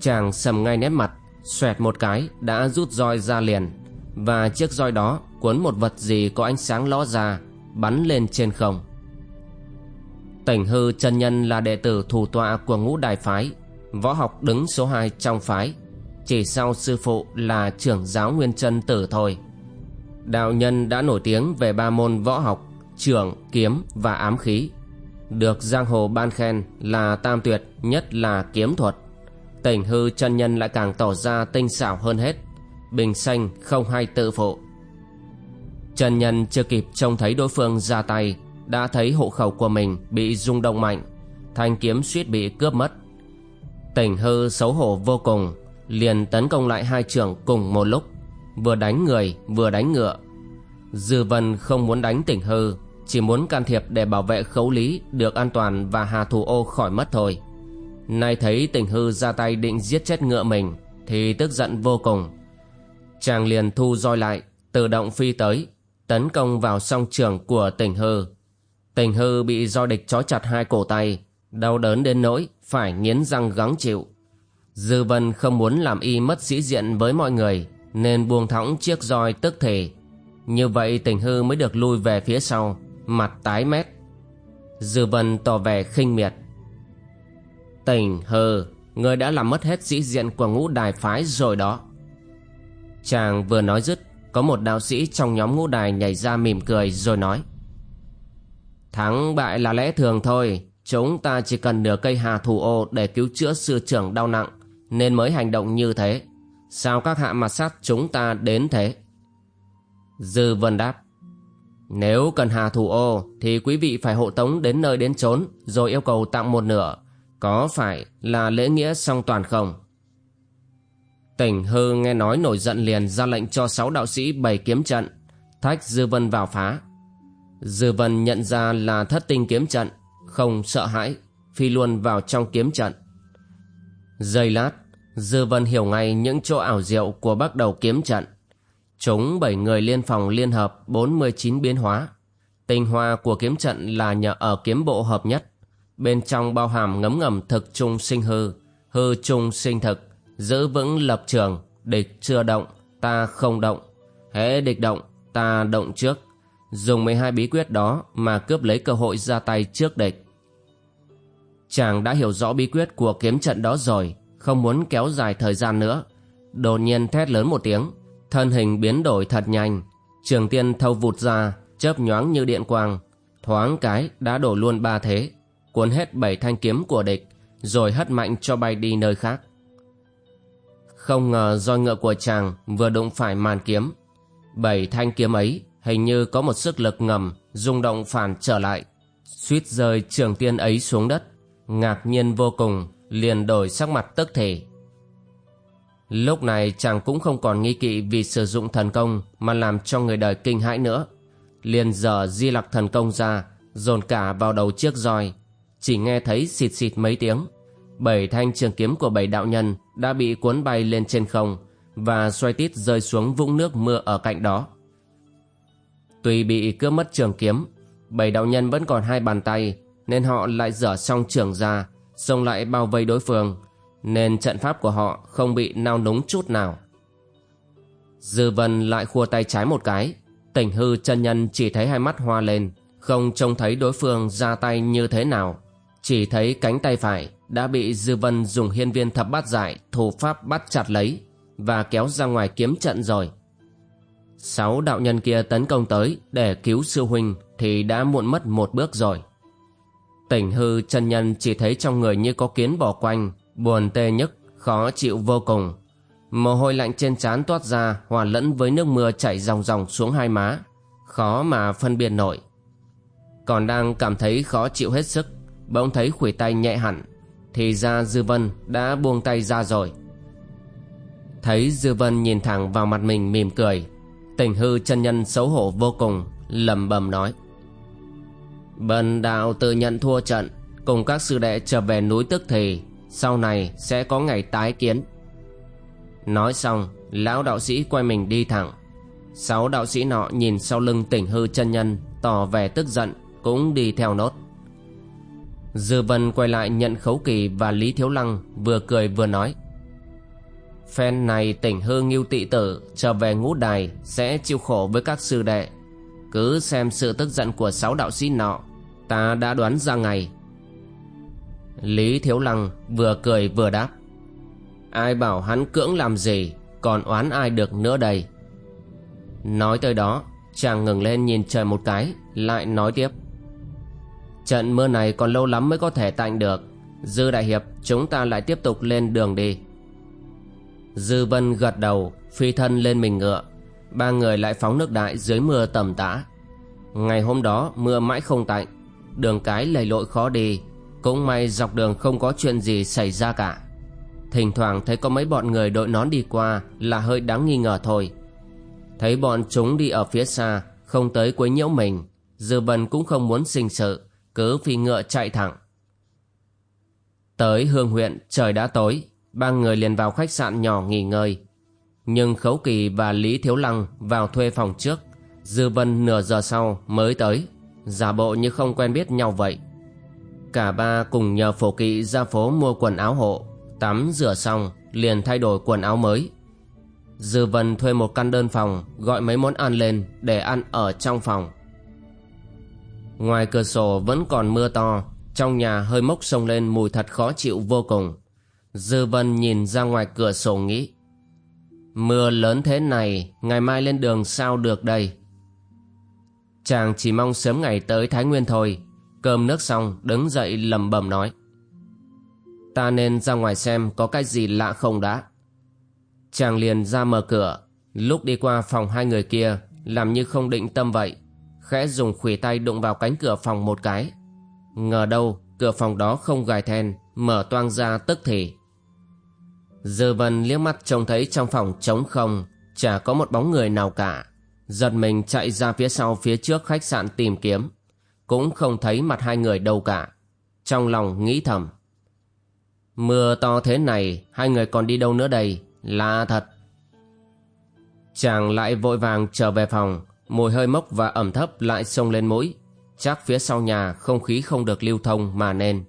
Chàng sầm ngay nét mặt, xoẹt một cái, đã rút roi ra liền. Và chiếc roi đó cuốn một vật gì có ánh sáng ló ra, bắn lên trên không. Tỉnh hư chân nhân là đệ tử thủ tọa của ngũ đài phái, võ học đứng số 2 trong phái. Chỉ sau sư phụ là trưởng giáo nguyên chân tử thôi. Đạo nhân đã nổi tiếng về ba môn võ học trưởng kiếm và ám khí. Được giang hồ ban khen là tam tuyệt, nhất là kiếm thuật. Tỉnh hư chân nhân lại càng tỏ ra tinh xảo hơn hết. Bình xanh không hay tự phụ. Chân nhân chưa kịp trông thấy đối phương ra tay, đã thấy hộ khẩu của mình bị rung động mạnh. Thanh kiếm suýt bị cướp mất. Tỉnh hư xấu hổ vô cùng, liền tấn công lại hai trưởng cùng một lúc. Vừa đánh người, vừa đánh ngựa. Dư vân không muốn đánh tỉnh hư chỉ muốn can thiệp để bảo vệ khấu lý, được an toàn và hà thủ ô khỏi mất thôi. Nay thấy tình hư ra tay định giết chết ngựa mình, thì tức giận vô cùng. Chàng liền thu roi lại, tự động phi tới, tấn công vào song trường của tình hư. Tình hư bị do địch trói chặt hai cổ tay, đau đớn đến nỗi phải nghiến răng gắng chịu. Dư vân không muốn làm y mất sĩ diện với mọi người, nên buông thõng chiếc roi tức thể như vậy tình hư mới được lui về phía sau mặt tái mét. Dư vân tỏ vẻ khinh miệt. Tỉnh hờ, người đã làm mất hết sĩ diện của ngũ đài phái rồi đó. Chàng vừa nói dứt Có một đạo sĩ trong nhóm ngũ đài nhảy ra mỉm cười rồi nói Thắng bại là lẽ thường thôi Chúng ta chỉ cần nửa cây hà thủ ô để cứu chữa sư trưởng đau nặng Nên mới hành động như thế. Sao các hạ mặt sát chúng ta đến thế? Dư vân đáp nếu cần hà thủ ô Thì quý vị phải hộ tống đến nơi đến chốn Rồi yêu cầu tặng một nửa Có phải là lễ nghĩa song toàn không Tỉnh hư nghe nói nổi giận liền ra lệnh cho sáu đạo sĩ bày kiếm trận, thách Dư Vân vào phá. Dư Vân nhận ra là thất tinh kiếm trận, không sợ hãi, phi luôn vào trong kiếm trận. Giây lát, Dư Vân hiểu ngay những chỗ ảo diệu của bắt đầu kiếm trận. Chúng bảy người liên phòng liên hợp 49 biến hóa. Tinh hoa của kiếm trận là nhờ ở kiếm bộ hợp nhất. Bên trong bao hàm ngấm ngầm thực trung sinh hư, hư trung sinh thực giữ vững lập trường. Địch chưa động ta không động. Hễ địch động ta động trước. Dùng 12 bí quyết đó mà cướp lấy cơ hội ra tay trước địch. Chàng đã hiểu rõ bí quyết của kiếm trận đó rồi không muốn kéo dài thời gian nữa. Đột nhiên thét lớn một tiếng thân hình biến đổi thật nhanh trường tiên thâu vụt ra chớp nhoáng như điện quang thoáng cái đã đổ luôn ba thế cuốn hết bảy thanh kiếm của địch rồi hất mạnh cho bay đi nơi khác không ngờ roi ngựa của chàng vừa đụng phải màn kiếm. Bảy thanh kiếm ấy hình như có một sức lực ngầm rung động phản trở lại. Suýt rơi trường tiên ấy xuống đất. Ngạc nhiên vô cùng, liền đổi sắc mặt tức thể. Lúc này chàng cũng không còn nghi kỵ vì sử dụng thần công mà làm cho người đời kinh hãi nữa. Liền dở di lặc thần công ra, dồn cả vào đầu chiếc roi. Chỉ nghe thấy xịt xịt mấy tiếng bảy thanh trường kiếm của bảy đạo nhân đã bị cuốn bay lên trên không và xoay tít rơi xuống vũng nước mưa ở cạnh đó. Tuy bị cướp mất trường kiếm, bảy đạo nhân vẫn còn hai bàn tay nên họ lại dở xong trường ra, xông lại bao vây đối phương, nên trận pháp của họ không bị nao núng chút nào. Dư vân lại khua tay trái một cái, Tỉnh hư chân nhân chỉ thấy hai mắt hoa lên, Không trông thấy đối phương ra tay như thế nào. Chỉ thấy cánh tay phải Đã bị Dư vân dùng hiên viên thập bát giải Thủ pháp bắt chặt lấy Và kéo ra ngoài kiếm trận rồi. Sáu đạo nhân kia tấn công tới Để cứu sư huynh Thì đã muộn mất một bước rồi. Tỉnh hư chân nhân chỉ thấy trong người như có kiến bò quanh Buồn tê nhức Khó chịu vô cùng Mồ hôi lạnh trên trán toát ra hòa lẫn với nước mưa chảy ròng ròng xuống hai má, khó mà phân biệt nổi. Còn đang cảm thấy khó chịu hết sức, bỗng thấy khuỷu tay nhẹ hẳn, thì ra Dư Vân đã buông tay ra rồi. Thấy Dư Vân nhìn thẳng vào mặt mình mỉm cười, tình hư chân nhân xấu hổ vô cùng, lầm bầm nói. Bần đạo tự nhận thua trận, cùng các sư đệ trở về núi tức thì, sau này sẽ có ngày tái kiến. Nói xong, Lão đạo sĩ quay mình đi thẳng. Sáu đạo sĩ nọ nhìn sau lưng tỉnh hư chân nhân, Tỏ vẻ tức giận, Cũng đi theo nốt. Dư vân quay lại nhận khấu kỳ Và Lý Thiếu Lăng vừa cười vừa nói. Phen này tỉnh hư nghiêu tị tử Trở về ngũ đài Sẽ chịu khổ với các sư đệ. Cứ xem sự tức giận của sáu đạo sĩ nọ, Ta đã đoán ra ngày Lý Thiếu Lăng vừa cười vừa đáp. Ai bảo hắn cưỡng làm gì, Còn oán ai được nữa đây? Nói tới đó, Chàng ngừng lên nhìn trời một cái, Lại nói tiếp. Trận mưa này còn lâu lắm mới có thể tạnh được. Dư Đại Hiệp, Chúng ta lại tiếp tục lên đường đi. Dư Vân gật đầu, Phi thân lên mình ngựa. Ba người lại phóng nước đại dưới mưa tầm tã. Ngày hôm đó, mưa mãi không tạnh. Đường cái lầy lội khó đi. Cũng may dọc đường không có chuyện gì xảy ra cả Thỉnh thoảng thấy có mấy bọn người đội nón đi qua là hơi đáng nghi ngờ thôi. Thấy bọn chúng đi ở phía xa, không tới quấy nhiễu mình, Dư bần cũng không muốn sinh sự, cứ phi ngựa chạy thẳng. Tới hương huyện trời đã tối, ba người liền vào khách sạn nhỏ nghỉ ngơi. Nhưng Khấu Kỳ và Lý Thiếu Lăng vào thuê phòng trước, Dư Vân nửa giờ sau mới tới, giả bộ như không quen biết nhau vậy. Cả ba cùng nhờ phổ kỵ ra phố mua quần áo hộ. Tắm rửa xong, liền thay đổi quần áo mới. Dư Vân thuê một căn đơn phòng, Gọi mấy món ăn lên để ăn ở trong phòng. Ngoài cửa sổ vẫn còn mưa to, Trong nhà hơi mốc sông lên mùi thật khó chịu vô cùng. Dư Vân nhìn ra ngoài cửa sổ nghĩ, Mưa lớn thế này, Ngày mai lên đường sao được đây? Chàng chỉ mong sớm ngày tới Thái Nguyên thôi. Cơm nước xong, đứng dậy lầm bầm nói. Ta nên ra ngoài xem có cái gì lạ không đã. Chàng liền ra mở cửa. Lúc đi qua phòng hai người kia, Làm như không định tâm vậy, Khẽ dùng khủy tay đụng vào cánh cửa phòng một cái. Ngờ đâu, cửa phòng đó không gài then, Mở toang ra tức thì. Dư vân liếc mắt trông thấy trong phòng trống không, Chả có một bóng người nào cả. Giật mình chạy ra phía sau, phía trước khách sạn tìm kiếm. Cũng không thấy mặt hai người đâu cả. Trong lòng nghĩ thầm, Mưa to thế này, Hai người còn đi đâu nữa đây? Lạ thật. Chàng lại vội vàng trở về phòng, Mùi hơi mốc và ẩm thấp lại xông lên mũi. Chắc phía sau nhà không khí không được lưu thông mà nên,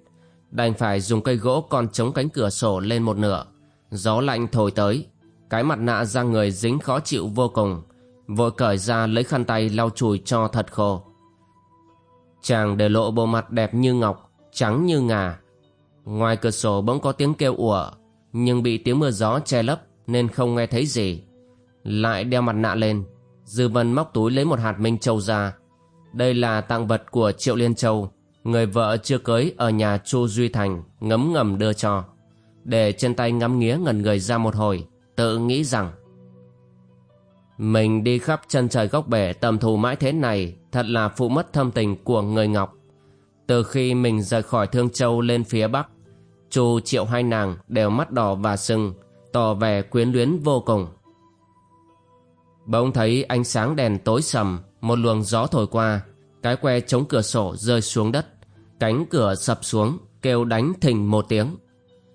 Đành phải dùng cây gỗ còn chống cánh cửa sổ lên một nửa. Gió lạnh thổi tới, Cái mặt nạ ra người dính khó chịu vô cùng, Vội cởi ra lấy khăn tay lau chùi cho thật khô. Chàng để lộ bộ mặt đẹp như ngọc, Trắng như ngà. Ngoài cửa sổ bỗng có tiếng kêu ủa Nhưng bị tiếng mưa gió che lấp Nên không nghe thấy gì. Lại đeo mặt nạ lên, Dư Vân móc túi lấy một hạt Minh Châu ra. Đây là tặng vật của Triệu Liên Châu, Người vợ chưa cưới ở nhà Chu Duy Thành, Ngấm ngầm đưa cho. Để trên tay ngắm nghía ngẩn người ra một hồi, Tự nghĩ rằng mình đi khắp chân trời góc bể tầm thù mãi thế này Thật là phụ mất thâm tình của người Ngọc Từ khi mình rời khỏi Thương Châu lên phía Bắc Chu triệu hai nàng đều mắt đỏ và sưng, tỏ vẻ quyến luyến vô cùng. Bỗng thấy ánh sáng đèn tối sầm, một luồng gió thổi qua, cái que chống cửa sổ rơi xuống đất, cánh cửa sập xuống, kêu đánh thình một tiếng.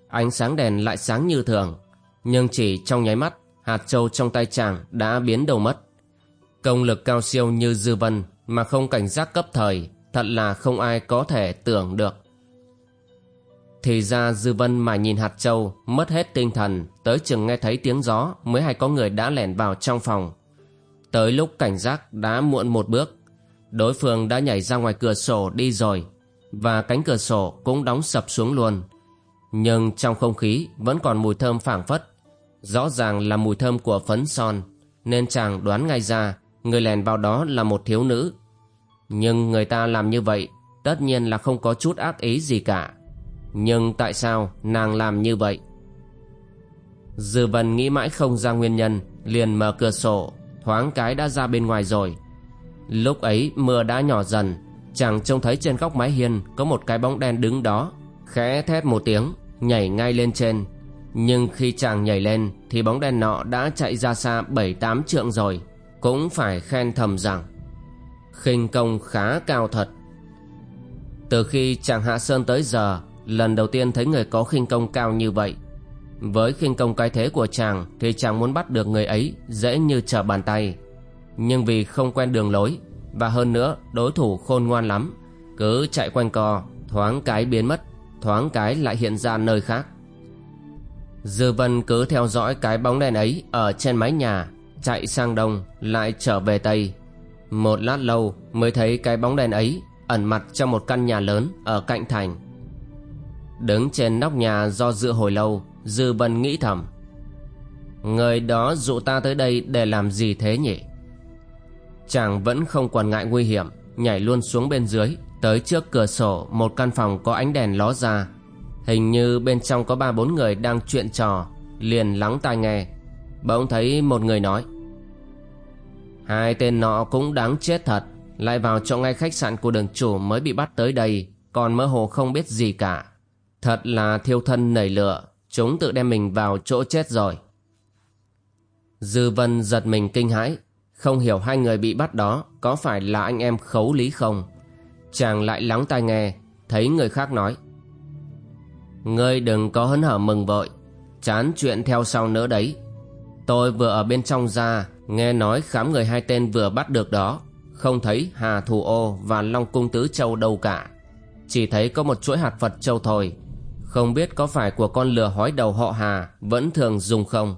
Ánh sáng đèn lại sáng như thường, nhưng chỉ trong nháy mắt, hạt châu trong tay chàng đã biến đầu mất. Công lực cao siêu như dư vân mà không cảnh giác cấp thời, thật là không ai có thể tưởng được. Thì ra Dư Vân mà nhìn hạt châu Mất hết tinh thần Tới chừng nghe thấy tiếng gió Mới hay có người đã lẻn vào trong phòng Tới lúc cảnh giác đã muộn một bước Đối phương đã nhảy ra ngoài cửa sổ đi rồi Và cánh cửa sổ cũng đóng sập xuống luôn Nhưng trong không khí Vẫn còn mùi thơm phảng phất Rõ ràng là mùi thơm của phấn son, Nên chàng đoán ngay ra Người lèn vào đó là một thiếu nữ. Nhưng người ta làm như vậy, Tất nhiên là không có chút ác ý gì cả. Nhưng tại sao nàng làm như vậy? Dư vân nghĩ mãi không ra nguyên nhân, Liền mở cửa sổ, Thoáng cái đã ra bên ngoài rồi. Lúc ấy mưa đã nhỏ dần, Chàng trông thấy trên góc mái hiên Có một cái bóng đen đứng đó, Khẽ thét một tiếng, Nhảy ngay lên trên. Nhưng khi chàng nhảy lên Thì bóng đen nọ đã chạy ra xa bảy tám trượng rồi, Cũng phải khen thầm rằng, khinh công khá cao thật. Từ khi chàng hạ sơn tới giờ, Lần đầu tiên thấy người có khinh công cao như vậy, Với khinh công cái thế của chàng Thì chàng muốn bắt được người ấy Dễ như trở bàn tay. Nhưng vì không quen đường lối Và hơn nữa đối thủ khôn ngoan lắm, Cứ chạy quanh co, Thoáng cái biến mất, Thoáng cái lại hiện ra nơi khác. Dư Vân cứ theo dõi cái bóng đèn ấy Ở trên mái nhà, Chạy sang đông, Lại trở về tây. Một lát lâu mới thấy cái bóng đèn ấy ẩn mặt trong một căn nhà lớn ở cạnh thành. Đứng trên nóc nhà do dự hồi lâu, dư vân nghĩ thầm. Người đó dụ ta tới đây để làm gì thế nhỉ? Chàng vẫn không quản ngại nguy hiểm, nhảy luôn xuống bên dưới, tới trước cửa sổ một căn phòng có ánh đèn ló ra hình như bên trong có ba bốn người đang chuyện trò, liền lắng tai nghe. Bỗng thấy một người nói, hai tên nọ cũng đáng chết thật, lại vào chỗ ngay khách sạn của đường chủ mới bị bắt tới đây, Còn mơ hồ không biết gì cả. Thật là thiêu thân nảy lửa, Chúng tự đem mình vào chỗ chết rồi. Dư vân giật mình kinh hãi, Không hiểu hai người bị bắt đó Có phải là anh em khấu lý không. Chàng lại lắng tai nghe, Thấy người khác nói Ngươi đừng có hấn hở mừng vội. Chán chuyện theo sau nữa đấy. Tôi vừa ở bên trong ra, Nghe nói khám người hai tên vừa bắt được đó. Không thấy Hà Thủ Ô và Long Cung Tứ Châu đâu cả. Chỉ thấy có một chuỗi hạt Phật Châu thôi. Không biết có phải của con lừa hói đầu họ Hà Vẫn thường dùng không?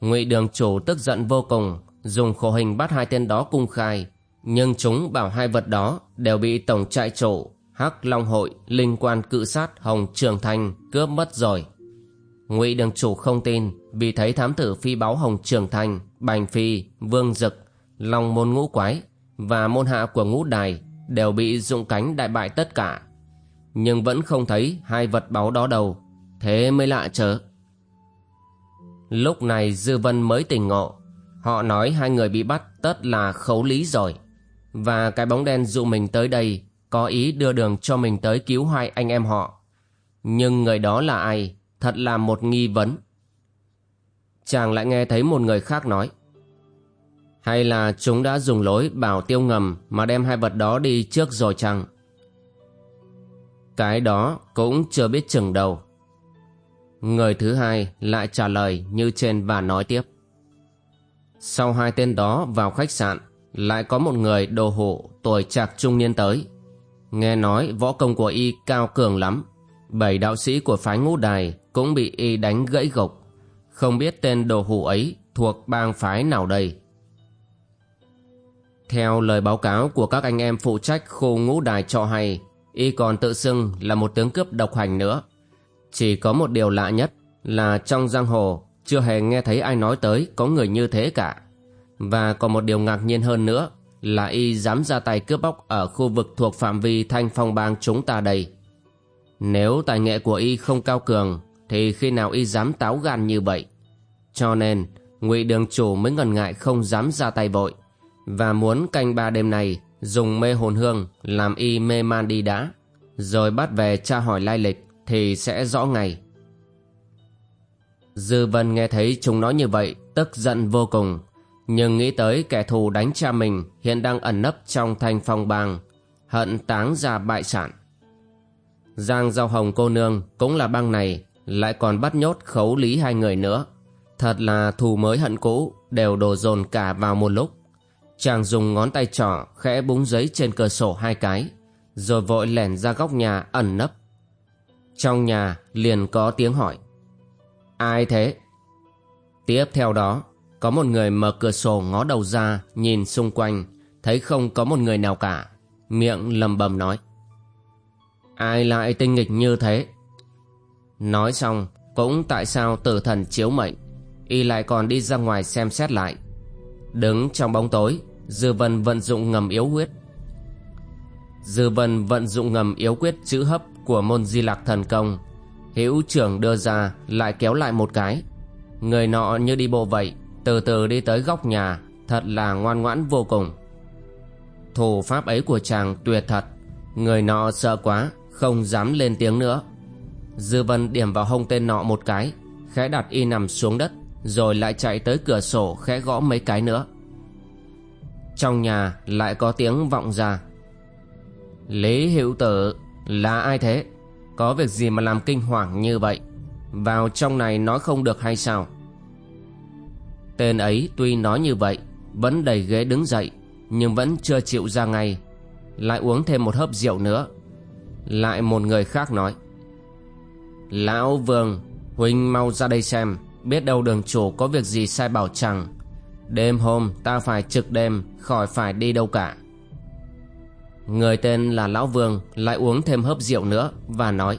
Ngụy Đường Chủ tức giận vô cùng, Dùng khổ hình bắt hai tên đó cung khai. Nhưng chúng bảo hai vật đó Đều bị tổng trại chủ Hắc Long Hội Linh quan cự sát Hồng Trường Thành cướp mất rồi ngụy Đường Chủ không tin Vì thấy thám tử phi báo Hồng Trường Thành Bành Phi, Vương Dực Long môn ngũ quái và môn hạ của ngũ đài đều bị dụng cánh đại bại tất cả. Nhưng vẫn không thấy hai vật báu đó đâu, thế mới lạ chớ. Lúc này Dư Vân mới tỉnh ngộ, họ nói hai người bị bắt tất là khấu lý rồi. Và cái bóng đen dụ mình tới đây có ý đưa đường cho mình tới cứu hai anh em họ. Nhưng người đó là ai? Thật là một nghi vấn. Chàng lại nghe thấy một người khác nói. Hay là chúng đã dùng lối bảo tiêu ngầm mà đem hai vật đó đi trước rồi chăng? Cái đó cũng chưa biết chừng đâu. Người thứ hai lại trả lời như trên và nói tiếp. Sau hai tên đó vào khách sạn, lại có một người đồ hộ tuổi trạc trung niên tới. Nghe nói võ công của y cao cường lắm, bảy đạo sĩ của phái ngũ đài cũng bị y đánh gãy gục. Không biết tên đồ hủ ấy thuộc bang phái nào đây. Theo lời báo cáo của các anh em phụ trách khu ngũ đài cho hay, y còn tự xưng là một tướng cướp độc hành nữa. Chỉ có một điều lạ nhất là trong giang hồ chưa hề nghe thấy ai nói tới có người như thế cả. Và còn một điều ngạc nhiên hơn nữa là y dám ra tay cướp bóc ở khu vực thuộc phạm vi thanh phong bang chúng ta đây. Nếu tài nghệ của y không cao cường thì khi nào y dám táo gan như vậy. Cho nên, ngụy đường chủ mới ngần ngại không dám ra tay vội và muốn canh ba đêm này dùng mê hồn hương làm y mê man đi đã rồi bắt về tra hỏi lai lịch thì sẽ rõ ngày. dư vân nghe thấy chúng nói như vậy tức giận vô cùng nhưng nghĩ tới kẻ thù đánh cha mình hiện đang ẩn nấp trong thanh phong bang, hận táng ra bại sản. Giang giao hồng cô nương cũng là bang này, lại còn bắt nhốt khấu lý hai người nữa. Thật là thù mới hận cũ, đều đổ dồn cả vào một lúc. Chàng dùng ngón tay trỏ khẽ búng giấy trên cửa sổ hai cái, Rồi vội lẻn ra góc nhà ẩn nấp. Trong nhà liền có tiếng hỏi. Ai thế? Tiếp theo đó có một người mở cửa sổ ngó đầu ra, Nhìn xung quanh, Thấy không có một người nào cả. Miệng lầm bầm nói. Ai lại tinh nghịch như thế? Nói xong, Cũng tại sao tử thần chiếu mệnh? Y lại còn đi ra ngoài xem xét lại. Đứng trong bóng tối, Dư vân vận dụng ngầm yếu huyết. Dư vân vận dụng ngầm yếu quyết chữ hấp Của môn di lạc thần công. Hữu trưởng đưa ra, Lại kéo lại một cái. Người nọ như đi bộ vậy từ từ đi tới góc nhà, Thật là ngoan ngoãn vô cùng. Thủ pháp ấy của chàng tuyệt thật, Người nọ sợ quá, Không dám lên tiếng nữa. Dư vân điểm vào hông tên nọ một cái, Khẽ đặt y nằm xuống đất, Rồi lại chạy tới cửa sổ khẽ gõ mấy cái nữa. Trong nhà lại có tiếng vọng ra. Lý hữu tử, Là ai thế? Có việc gì mà làm kinh hoàng như vậy? Vào trong này nói không được hay sao? Tên ấy tuy nói như vậy, Vẫn đầy ghế đứng dậy, Nhưng vẫn chưa chịu ra ngay. Lại uống thêm một hớp rượu nữa. Lại một người khác nói, Lão Vương, Huynh mau ra đây xem, Biết đâu đường chủ có việc gì sai bảo chẳng. Đêm hôm ta phải trực đêm, Khỏi phải đi đâu cả. Người tên là Lão Vương Lại uống thêm hớp rượu nữa Và nói,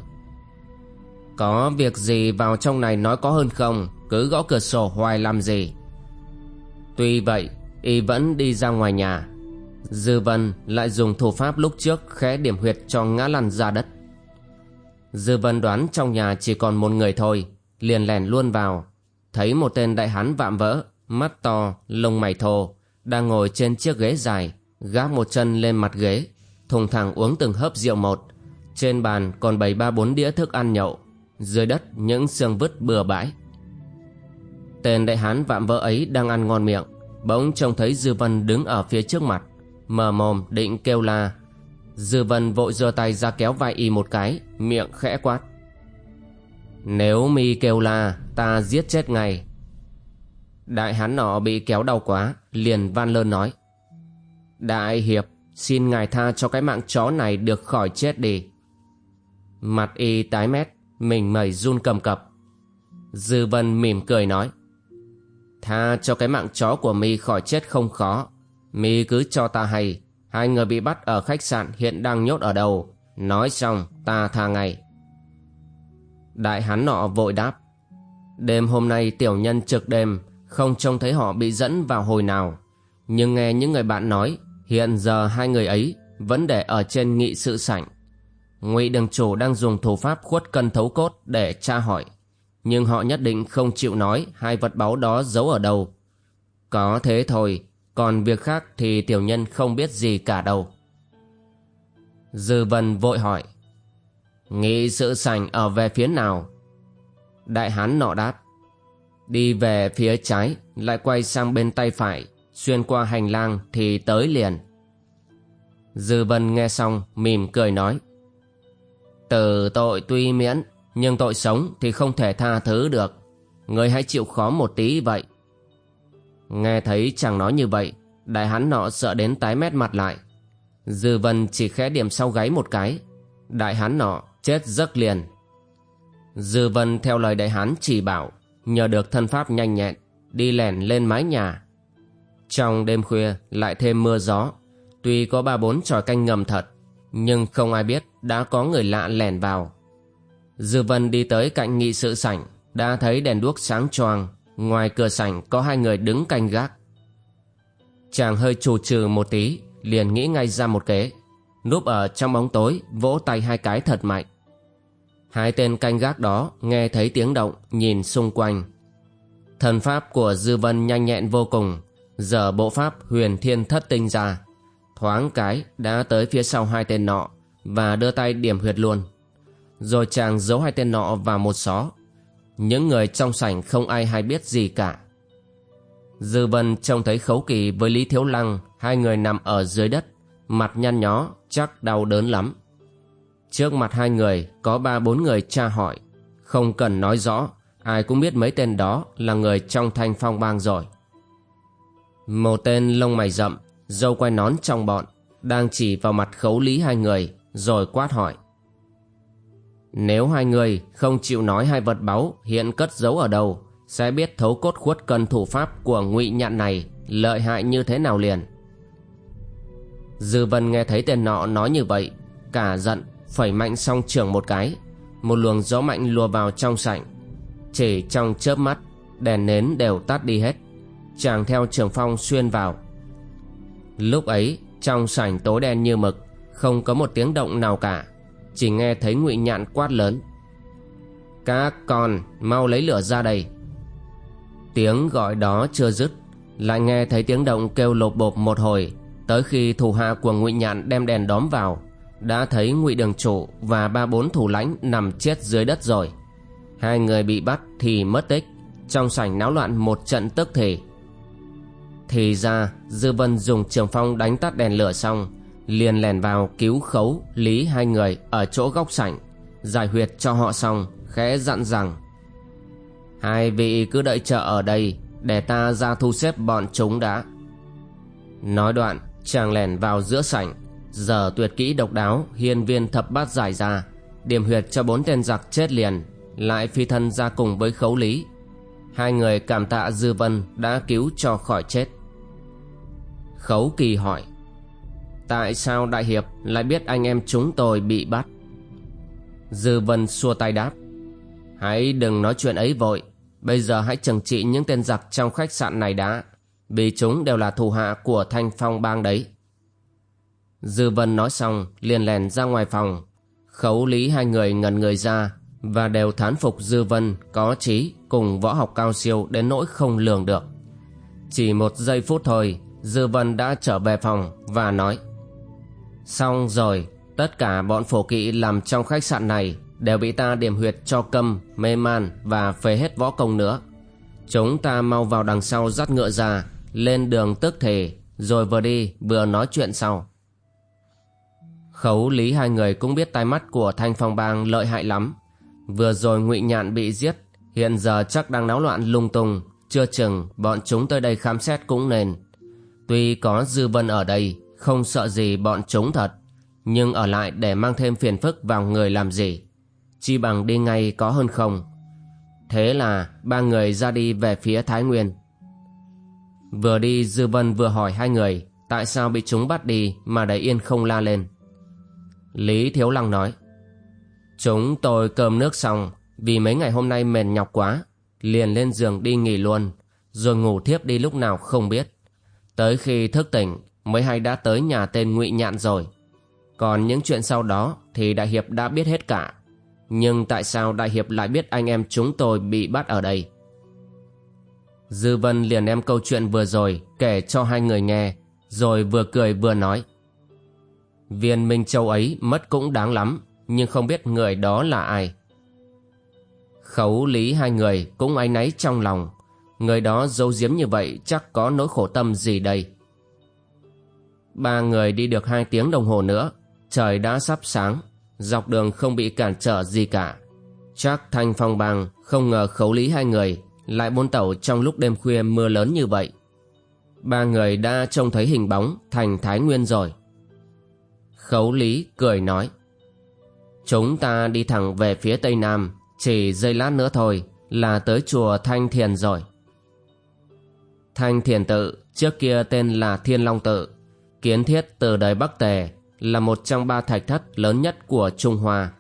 Có việc gì vào trong này nói có hơn không? Cứ gõ cửa sổ hoài làm gì? Tuy vậy Y vẫn đi ra ngoài nhà. Dư Vân lại dùng thủ pháp lúc trước Khẽ điểm huyệt cho ngã lăn ra đất. Dư Vân đoán trong nhà chỉ còn một người thôi Liền lèn luôn vào. Thấy một tên đại hán vạm vỡ Mắt to, lông mày thô Đang ngồi trên chiếc ghế dài Gác một chân lên mặt ghế Thùng thẳng uống từng hớp rượu một. Trên bàn còn bày ba bốn đĩa thức ăn nhậu. Dưới đất những xương vứt bừa bãi. Tên đại hán vạm vỡ ấy đang ăn ngon miệng. Bỗng trông thấy Dư Vân đứng ở phía trước mặt, Mờ mồm định kêu la. Dư Vân vội giơ tay ra kéo vai y một cái, Miệng khẽ quát. Nếu mi kêu la, Ta giết chết ngay. Đại hán nọ bị kéo đau quá, Liền van lơn nói. Đại hiệp, Xin ngài tha cho cái mạng chó này được khỏi chết đi. Mặt y tái mét, Mình mẩy run cầm cập. Dư Vân mỉm cười nói. Tha cho cái mạng chó của mi khỏi chết không khó. Mi cứ cho ta hay, Hai người bị bắt ở khách sạn hiện đang nhốt ở đâu. Nói xong, ta tha ngay. Đại hán nọ vội đáp. Đêm hôm nay tiểu nhân trực đêm, Không trông thấy họ bị dẫn vào hồi nào. Nhưng nghe những người bạn nói, Hiện giờ hai người ấy Vẫn để ở trên nghị sự sảnh. Ngụy đường chủ đang dùng thủ pháp khuất cân thấu cốt để tra hỏi nhưng họ nhất định không chịu nói, hai vật báu đó giấu ở đâu. Có thế thôi, còn việc khác thì tiểu nhân không biết gì cả đâu. Dư vân vội hỏi nghị sự sảnh ở về phía nào? Đại hán nọ đáp, đi về phía trái, lại quay sang bên tay phải, xuyên qua hành lang thì tới liền. Dư vân nghe xong mỉm cười nói từ tội tuy miễn nhưng tội sống thì không thể tha thứ được. Người hãy chịu khó một tí vậy. Nghe thấy chàng nói như vậy, đại hán nọ sợ đến tái mét mặt lại. Dư vân chỉ khẽ điểm sau gáy một cái. Đại hán nọ chết giấc liền. Dư vân theo lời đại hán chỉ bảo, nhờ được thân pháp nhanh nhẹn, đi lẻn lên mái nhà. Trong đêm khuya lại thêm mưa gió. Tuy có ba bốn tròi canh ngầm thật, nhưng không ai biết đã có người lạ lẻn vào dư vân đi tới cạnh nghị sự sảnh, đã thấy đèn đuốc sáng choang. Ngoài cửa sảnh có hai người đứng canh gác. Chàng hơi trù trừ một tí, liền nghĩ ngay ra một kế. Núp ở trong bóng tối, vỗ tay hai cái thật mạnh. Hai tên canh gác đó nghe thấy tiếng động, nhìn xung quanh. Thần pháp của dư vân nhanh nhẹn vô cùng. Giờ bộ pháp huyền thiên thất tinh ra. Thoáng cái, đã tới phía sau hai tên nọ và đưa tay điểm huyệt luôn rồi chàng giấu hai tên nọ vào một xó. Những người trong sảnh không ai hay biết gì cả. Dư vân trông thấy khấu kỳ với lý thiếu lăng, hai người nằm ở dưới đất, mặt nhăn nhó, chắc đau đớn lắm. Trước mặt hai người có ba bốn người tra hỏi, không cần nói rõ, ai cũng biết mấy tên đó là người trong thanh phong bang rồi. Một tên lông mày rậm, dâu quay nón trong bọn, đang chỉ vào mặt khấu lý hai người, rồi quát hỏi. Nếu hai người không chịu nói hai vật báu hiện cất giấu ở đâu, sẽ biết thấu cốt khuất cần thủ pháp của ngụy nhạn này lợi hại như thế nào liền. Dư Vân nghe thấy tên nọ nói như vậy, cả giận, phẩy mạnh song trường một cái, một luồng gió mạnh lùa vào trong sảnh. Chỉ trong chớp mắt, đèn nến đều tắt đi hết, chàng theo trường phong xuyên vào. Lúc ấy, trong sảnh tối đen như mực, không có một tiếng động nào cả, chỉ nghe thấy ngụy nhạn quát lớn. Các con, mau lấy lửa ra đây. Tiếng gọi đó chưa dứt, lại nghe thấy tiếng động kêu lột bột một hồi, tới khi thủ hạ của ngụy nhạn đem đèn đóm vào, đã thấy ngụy đường chủ và ba bốn thủ lãnh nằm chết dưới đất rồi. Hai người bị bắt thì mất tích, trong sảnh náo loạn một trận tức thì. Thì ra, Dư Vân dùng trường phong đánh tắt đèn lửa xong, liền lèn vào cứu khấu, lý hai người ở chỗ góc sảnh, giải huyệt cho họ xong, khẽ dặn rằng Hai vị cứ đợi chờ ở đây, để ta ra thu xếp bọn chúng đã. Nói đoạn, chàng lèn vào giữa sảnh, giờ tuyệt kỹ độc đáo hiên viên thập bát giải ra, điểm huyệt cho bốn tên giặc chết liền, lại phi thân ra cùng với khấu lý. Hai người cảm tạ Dư Vân đã cứu cho khỏi chết. Khấu kỳ hỏi Tại sao Đại Hiệp lại biết anh em chúng tôi bị bắt? Dư Vân xua tay đáp. Hãy đừng nói chuyện ấy vội. Bây giờ hãy trừng trị những tên giặc trong khách sạn này đã, Vì chúng đều là thủ hạ của thanh phong bang đấy. Dư Vân nói xong, liền lèn ra ngoài phòng, Khấu lý hai người ngần người ra Và đều thán phục Dư Vân có trí cùng võ học cao siêu đến nỗi không lường được. Chỉ một giây phút thôi, Dư Vân đã trở về phòng và nói Xong rồi, tất cả bọn phổ kỵ làm trong khách sạn này đều bị ta điểm huyệt cho câm, mê man và phế hết võ công nữa. Chúng ta mau vào đằng sau dắt ngựa ra, lên đường tức thể, rồi vừa đi vừa nói chuyện sau. Khấu lý hai người cũng biết tai mắt của thanh phong bang lợi hại lắm. Vừa rồi ngụy nhạn bị giết, hiện giờ chắc đang náo loạn lung tung, chưa chừng bọn chúng tới đây khám xét cũng nên. Tuy có dư vân ở đây, không sợ gì bọn chúng thật, nhưng ở lại để mang thêm phiền phức vào người làm gì. Chi bằng đi ngay có hơn không. Thế là ba người ra đi về phía Thái Nguyên. Vừa đi Dư Vân vừa hỏi hai người tại sao bị chúng bắt đi mà để yên không la lên. Lý Thiếu Lăng nói Chúng tôi cơm nước xong vì mấy ngày hôm nay mệt nhọc quá liền lên giường đi nghỉ luôn rồi ngủ thiếp đi lúc nào không biết. Tới khi thức tỉnh mới hay đã tới nhà tên ngụy Nhạn rồi. Còn những chuyện sau đó thì Đại Hiệp đã biết hết cả. Nhưng tại sao Đại Hiệp lại biết anh em chúng tôi bị bắt ở đây? Dư Vân liền đem câu chuyện vừa rồi kể cho hai người nghe, rồi vừa cười vừa nói. Viên Minh Châu ấy mất cũng đáng lắm, nhưng không biết người đó là ai. Khấu lý hai người cũng áy náy trong lòng, người đó giấu giếm như vậy chắc có nỗi khổ tâm gì đây. Ba người đi được hai tiếng đồng hồ nữa, trời đã sắp sáng, dọc đường không bị cản trở gì cả. Chắc Thanh Phong Bang không ngờ khấu lý hai người lại buôn tẩu trong lúc đêm khuya mưa lớn như vậy. Ba người đã trông thấy hình bóng thành Thái Nguyên rồi. Khấu lý cười nói Chúng ta đi thẳng về phía Tây Nam Chỉ giây lát nữa thôi Là tới chùa Thanh Thiền rồi Thanh Thiền Tự Trước kia tên là Thiên Long Tự Kiến thiết từ đời Bắc Tề là một trong ba thạch thất lớn nhất của Trung Hoa.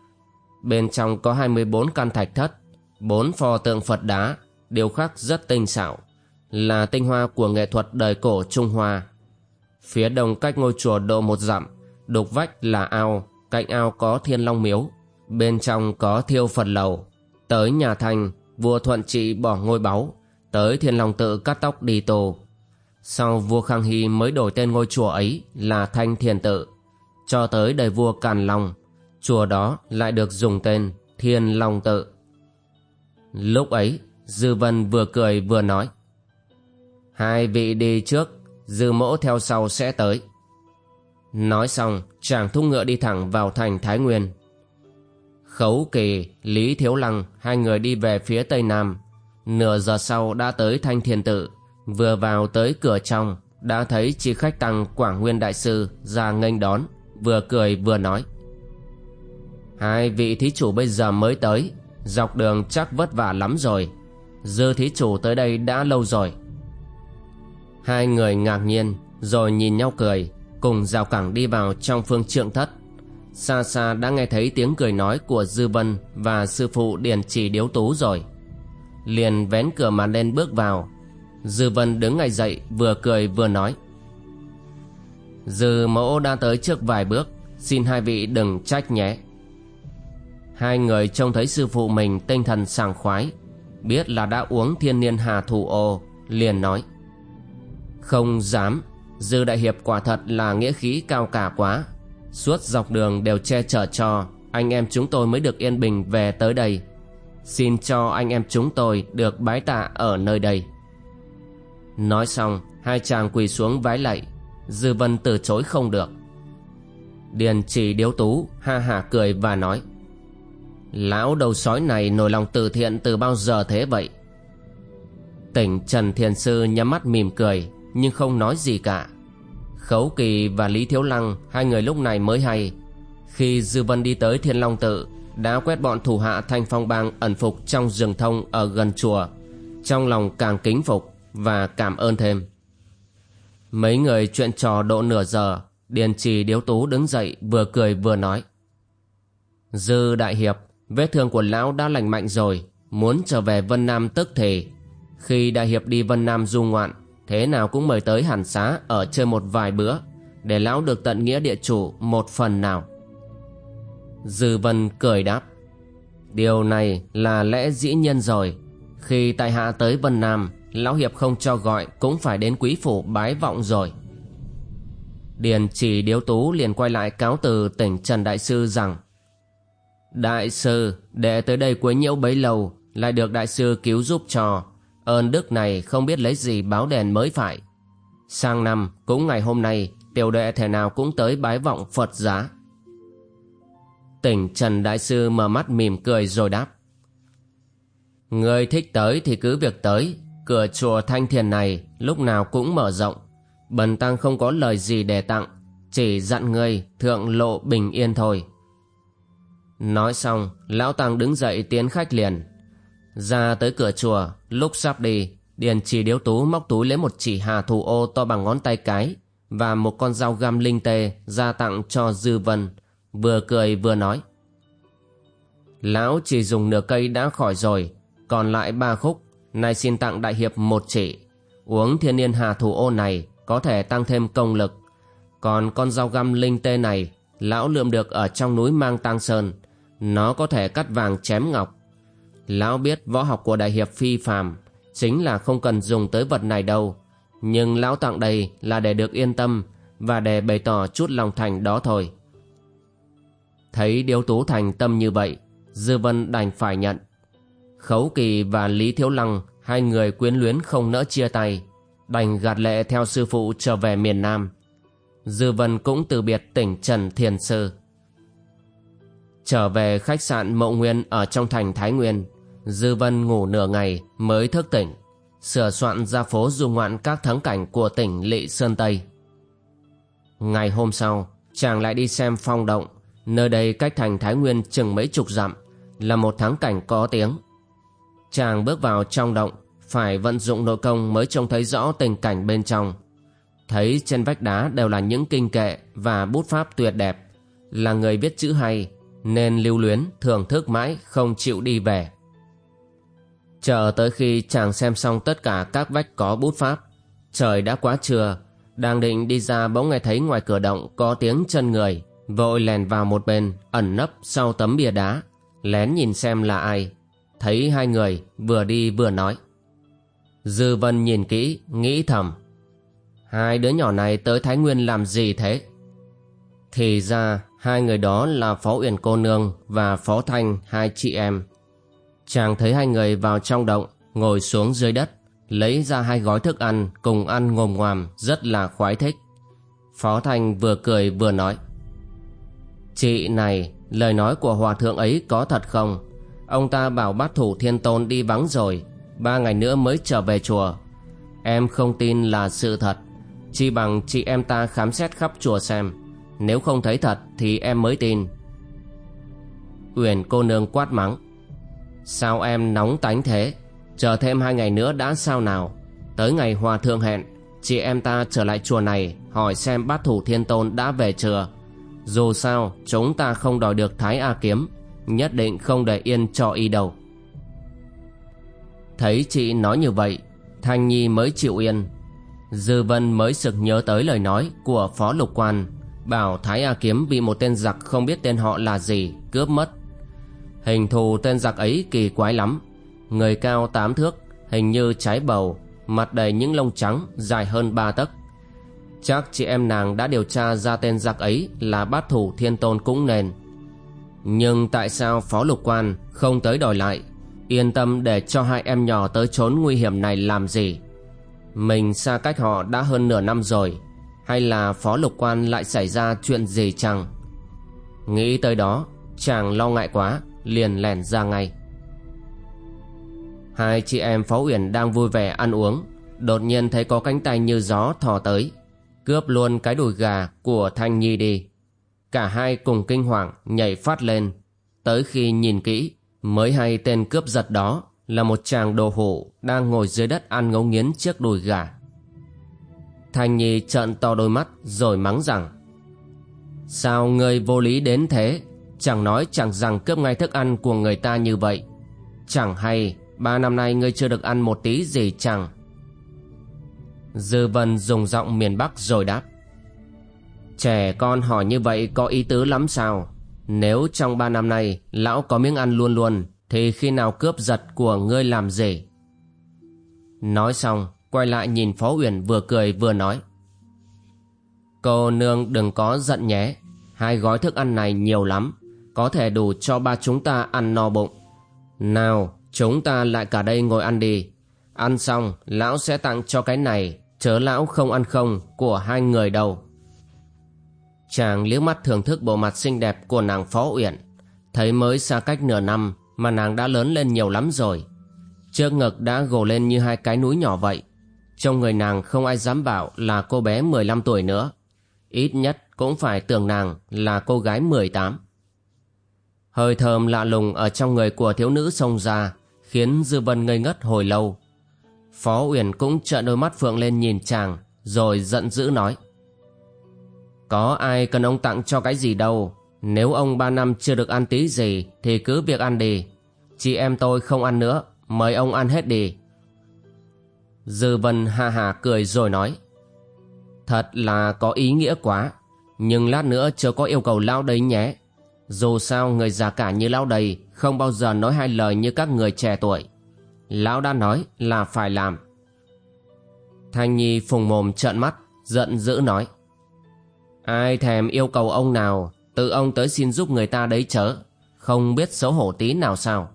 Bên trong có 24 căn thạch thất, bốn pho tượng Phật đá, điều khắc rất tinh xảo, là tinh hoa của nghệ thuật đời cổ Trung Hoa. Phía đông cách ngôi chùa độ một dặm, đục vách là ao, cạnh ao có thiên long miếu, bên trong có thiêu Phật lầu. Tới nhà thành, vua Thuận Trị bỏ ngôi báu, tới thiên long tự cắt tóc đi tù. Sau vua Khang Hy mới đổi tên ngôi chùa ấy là Thanh Thiền Tự cho tới đời vua Càn Long, chùa đó lại được dùng tên Thiên Long Tự. Lúc ấy, Dư Vân vừa cười vừa nói. Hai vị đi trước, Dư Mỗ theo sau sẽ tới. Nói xong, chàng thúc ngựa đi thẳng vào thành Thái Nguyên. Khấu Kỳ, Lý Thiếu Lăng, hai người đi về phía Tây Nam. Nửa giờ sau đã tới Thanh thiền Tự, vừa vào tới cửa trong, đã thấy chi khách tăng Quảng Nguyên Đại Sư ra nghênh đón vừa cười vừa nói. Hai vị thí chủ bây giờ mới tới Dọc đường chắc vất vả lắm rồi. Dư thí chủ tới đây đã lâu rồi. Hai người ngạc nhiên Rồi nhìn nhau cười Cùng rào cẳng đi vào trong phương trượng thất. Xa xa đã nghe thấy tiếng cười nói của Dư Vân Và sư phụ Điền Trì Điếu Tú rồi. Liền vén cửa màn lên bước vào Dư Vân đứng ngay dậy, Vừa cười vừa nói. Dư mẫu đã tới trước vài bước, Xin hai vị đừng trách nhé. Hai người trông thấy sư phụ mình tinh thần sảng khoái, Biết là đã uống thiên niên hà thủ ô, Liền nói. Không dám, Dư đại hiệp quả thật là nghĩa khí cao cả quá. Suốt dọc đường đều che chở cho, Anh em chúng tôi mới được yên bình về tới đây. Xin cho anh em chúng tôi được bái tạ ở nơi đây. Nói xong, Hai chàng quỳ xuống vái lạy. Dư vân từ chối không được. Điền chỉ điếu tú Ha hả cười và nói, Lão đầu sói này nổi lòng từ thiện từ bao giờ thế vậy? Tỉnh Trần Thiền Sư nhắm mắt mỉm cười, Nhưng không nói gì cả. Khấu Kỳ và Lý Thiếu Lăng, Hai người lúc này mới hay. Khi Dư Vân đi tới Thiên Long Tự, Đã quét bọn thủ hạ thanh phong bang ẩn phục trong rừng thông ở gần chùa. Trong lòng càng kính phục và cảm ơn thêm. Mấy người chuyện trò độ nửa giờ, Điền trì điếu tú đứng dậy, vừa cười vừa nói. Dư đại hiệp, Vết thương của lão đã lành mạnh rồi, Muốn trở về Vân Nam tức thì. Khi đại hiệp đi Vân Nam du ngoạn, Thế nào cũng mời tới hàn xá Ở chơi một vài bữa, Để lão được tận nghĩa địa chủ một phần nào. Dư Vân cười đáp. Điều này là lẽ dĩ nhân rồi. Khi tại hạ tới Vân Nam Lão Hiệp không cho gọi Cũng phải đến quý phủ bái vọng rồi Điền chỉ điếu tú liền quay lại cáo từ tỉnh Trần Đại Sư rằng Đại sư, đệ tới đây quấy nhiễu bấy lâu, lại được đại sư cứu giúp cho. Ơn đức này không biết lấy gì báo đền mới phải. Sang năm, cũng ngày hôm nay, tiểu đệ thể nào cũng tới bái vọng Phật giá. Tỉnh Trần Đại Sư mở mắt mỉm cười rồi đáp. Người thích tới thì cứ việc tới, cửa chùa Thanh Thiền này lúc nào cũng mở rộng. Bần tăng không có lời gì để tặng, chỉ dặn người thượng lộ bình yên thôi. Nói xong, lão tăng đứng dậy tiến khách liền. Ra tới cửa chùa, lúc sắp đi, Điền chỉ điếu tú móc túi lấy một chỉ hà thủ ô to bằng ngón tay cái và một con dao găm linh tê ra tặng cho Dư Vân, vừa cười vừa nói. Lão chỉ dùng nửa cây đã khỏi rồi, còn lại ba khúc, nay xin tặng đại hiệp một chỉ. Uống thiên niên hà thủ ô này có thể tăng thêm công lực. Còn con dao găm linh tê này, lão lượm được ở trong núi mang tang sơn, nó có thể cắt vàng chém ngọc. Lão biết võ học của đại hiệp phi phàm, chính là không cần dùng tới vật này đâu. Nhưng lão tặng đây là để được yên tâm và để bày tỏ chút lòng thành đó thôi. Thấy Điếu Tú thành tâm như vậy, Dư Vân đành phải nhận. Khấu Kỳ và Lý Thiếu Lăng, hai người quyến luyến không nỡ chia tay, đành gạt lệ theo sư phụ trở về miền Nam. Dư Vân cũng từ biệt tỉnh Trần Thiền Sư. Trở về khách sạn Mậu Nguyên ở trong thành Thái Nguyên, Dư Vân ngủ nửa ngày mới thức tỉnh, sửa soạn ra phố du ngoạn các thắng cảnh của tỉnh Lị Sơn Tây. Ngày hôm sau, chàng lại đi xem phong động, nơi đây cách thành Thái Nguyên chừng mấy chục dặm, là một thắng cảnh có tiếng. Chàng bước vào trong động, phải vận dụng nội công mới trông thấy rõ tình cảnh bên trong. Thấy trên vách đá đều là những kinh kệ và bút pháp tuyệt đẹp, là người viết chữ hay, nên lưu luyến thưởng thức mãi không chịu đi về. Chờ tới khi chàng xem xong tất cả các vách có bút pháp, trời đã quá trưa, đang định đi ra bỗng nghe thấy ngoài cửa động có tiếng chân người, vội lèn vào một bên, ẩn nấp sau tấm bìa đá, lén nhìn xem là ai. Thấy hai người vừa đi vừa nói. Dư Vân nhìn kỹ, nghĩ thầm. Hai đứa nhỏ này tới Thái Nguyên làm gì thế? Thì ra Hai người đó là Phó Uyển cô nương và Phó Thanh hai chị em. Chàng thấy hai người vào trong động, ngồi xuống dưới đất, lấy ra hai gói thức ăn cùng ăn ngồm ngoàm rất là khoái thích. Phó Thanh vừa cười vừa nói. Chị này, lời nói của hòa thượng ấy có thật không? Ông ta bảo bát thủ thiên tôn đi vắng rồi, ba ngày nữa mới trở về chùa. Em không tin là sự thật, chỉ bằng chị em ta khám xét khắp chùa xem nếu không thấy thật thì em mới tin. Uyển cô nương quát mắng Sao em nóng tánh thế Chờ thêm hai ngày nữa đã sao nào? Tới ngày hòa thượng hẹn Chị em ta trở lại chùa này Hỏi xem bát thủ thiên tôn đã về chưa. Dù sao chúng ta không đòi được Thái A Kiếm. Nhất định không để yên cho y đâu. Thấy chị nói như vậy, Thanh Nhi mới chịu yên. Dư Vân mới sực nhớ tới lời nói Của Phó Lục Quan, Bảo Thái A Kiếm bị một tên giặc không biết tên họ là gì Cướp mất. Hình thù tên giặc ấy kỳ quái lắm, Người cao tám thước, Hình như trái bầu, Mặt đầy những lông trắng, dài hơn ba tấc. Chắc chị em nàng đã điều tra ra tên giặc ấy Là bát thủ thiên tôn cũng nên nhưng tại sao Phó Lục Quan Không tới đòi lại? Yên tâm để cho hai em nhỏ tới trốn nguy hiểm này làm gì? Mình xa cách họ đã hơn nửa năm rồi. Hay là Phó Lục Quan lại xảy ra chuyện gì chăng? Nghĩ tới đó, Chàng lo ngại quá, Liền lẻn ra ngay. Hai chị em Phó Uyển đang vui vẻ ăn uống, Đột nhiên thấy có cánh tay như gió thò tới, Cướp luôn cái đùi gà của Thanh Nhi đi. Cả hai cùng kinh hoàng nhảy phát lên. Tới khi nhìn kỹ, Mới hay tên cướp giật đó Là một chàng đồ hổ Đang ngồi dưới đất ăn ngấu nghiến chiếc đùi gà. Thanh Nhi trợn to đôi mắt Rồi mắng rằng, Sao ngươi vô lý đến thế? Chẳng nói chẳng rằng cướp ngay thức ăn của người ta như vậy. Chẳng hay, Ba năm nay ngươi chưa được ăn một tí gì chẳng Dư vân dùng giọng miền Bắc rồi đáp Trẻ con hỏi như vậy có ý tứ lắm sao? Nếu trong ba năm nay, Lão có miếng ăn luôn luôn, Thì khi nào cướp giật của ngươi làm gì Nói xong, Quay lại nhìn Phó Uyển vừa cười vừa nói. Cô nương đừng có giận nhé, Hai gói thức ăn này nhiều lắm, Có thể đủ cho ba chúng ta ăn no bụng. Nào, Chúng ta lại cả đây ngồi ăn đi. Ăn xong, lão sẽ tặng cho cái này, Chớ lão không ăn không Của hai người đâu. Chàng liếc mắt thưởng thức bộ mặt xinh đẹp Của nàng Phó Uyển. Thấy mới xa cách nửa năm Mà nàng đã lớn lên nhiều lắm rồi. Trước ngực đã gồ lên như hai cái núi nhỏ vậy. Trong người nàng không ai dám bảo Là cô bé 15 tuổi nữa. Ít nhất cũng phải tưởng nàng Là cô gái 18 Hơi thơm lạ lùng ở trong người của thiếu nữ xông ra khiến Dư Vân ngây ngất hồi lâu. Phó Uyển cũng trợn đôi mắt phượng lên nhìn chàng, rồi giận dữ nói. Có ai cần ông tặng cho cái gì đâu, nếu ông ba năm chưa được ăn tí gì thì cứ việc ăn đi. Chị em tôi không ăn nữa, mời ông ăn hết đi. Dư Vân ha hà cười rồi nói. Thật là có ý nghĩa quá, nhưng lát nữa chưa có yêu cầu lao đấy nhé. Dù sao người già cả như lão đầy không bao giờ nói hai lời như các người trẻ tuổi. Lão đã nói là phải làm. Thanh Nhi phùng mồm trợn mắt, giận dữ nói. Ai thèm yêu cầu ông nào, tự ông tới xin giúp người ta đấy chớ, không biết xấu hổ tí nào sao.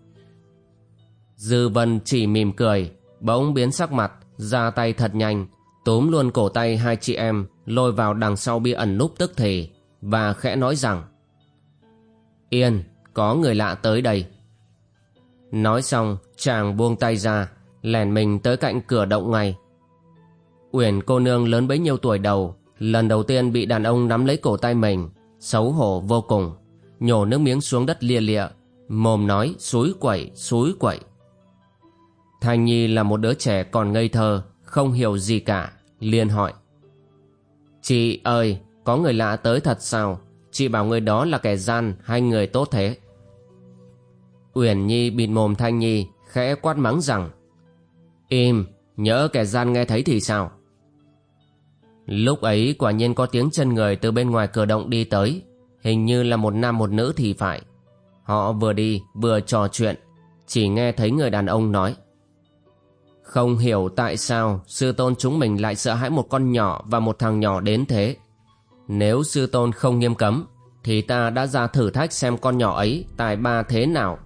Dư Vân chỉ mỉm cười, bỗng biến sắc mặt, ra tay thật nhanh, túm luôn cổ tay hai chị em, lôi vào đằng sau bia ẩn núp tức thì, và khẽ nói rằng Yên, có người lạ tới đây. Nói xong, chàng buông tay ra, lèn mình tới cạnh cửa động ngay. Uyển cô nương lớn bấy nhiêu tuổi đầu, lần đầu tiên bị đàn ông nắm lấy cổ tay mình, xấu hổ vô cùng, nhổ nước miếng xuống đất lia lịa, mồm nói suối quẩy, suối quẩy. Thanh Nhi là một đứa trẻ còn ngây thơ, không hiểu gì cả, liền hỏi. Chị ơi, có người lạ tới thật sao? Chị bảo người đó là kẻ gian hay người tốt thế Uyển Nhi bịt mồm Thanh Nhi Khẽ quát mắng rằng Im Nhớ kẻ gian nghe thấy thì sao Lúc ấy, quả nhiên có tiếng chân người từ bên ngoài cửa động đi tới. Hình như là một nam một nữ thì phải. Họ vừa đi, vừa trò chuyện. Chỉ nghe thấy người đàn ông nói. Không hiểu tại sao sư tôn chúng mình lại sợ hãi một con nhỏ và một thằng nhỏ đến thế. Nếu sư tôn không nghiêm cấm, Thì ta đã ra thử thách xem con nhỏ ấy tài ba thế nào.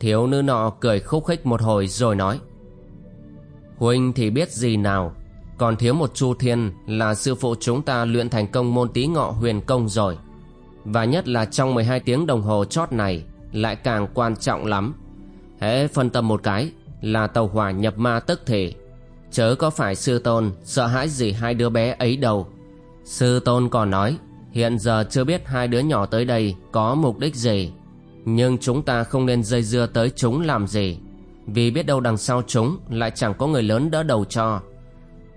Thiếu nữ nọ cười khúc khích một hồi rồi nói. Huynh thì biết gì nào? Còn thiếu một chu thiên là sư phụ chúng ta luyện thành công môn tí ngọ huyền công rồi. Và nhất là trong 12 tiếng đồng hồ chót này, Lại càng quan trọng lắm. Hễ phân tâm một cái Là tàu hỏa nhập ma tức thể Chớ có phải sư tôn sợ hãi gì hai đứa bé ấy đâu. Sư tôn còn nói, Hiện giờ chưa biết hai đứa nhỏ tới đây có mục đích gì, Nhưng chúng ta không nên dây dưa tới chúng làm gì. Vì biết đâu đằng sau chúng lại chẳng có người lớn đỡ đầu cho.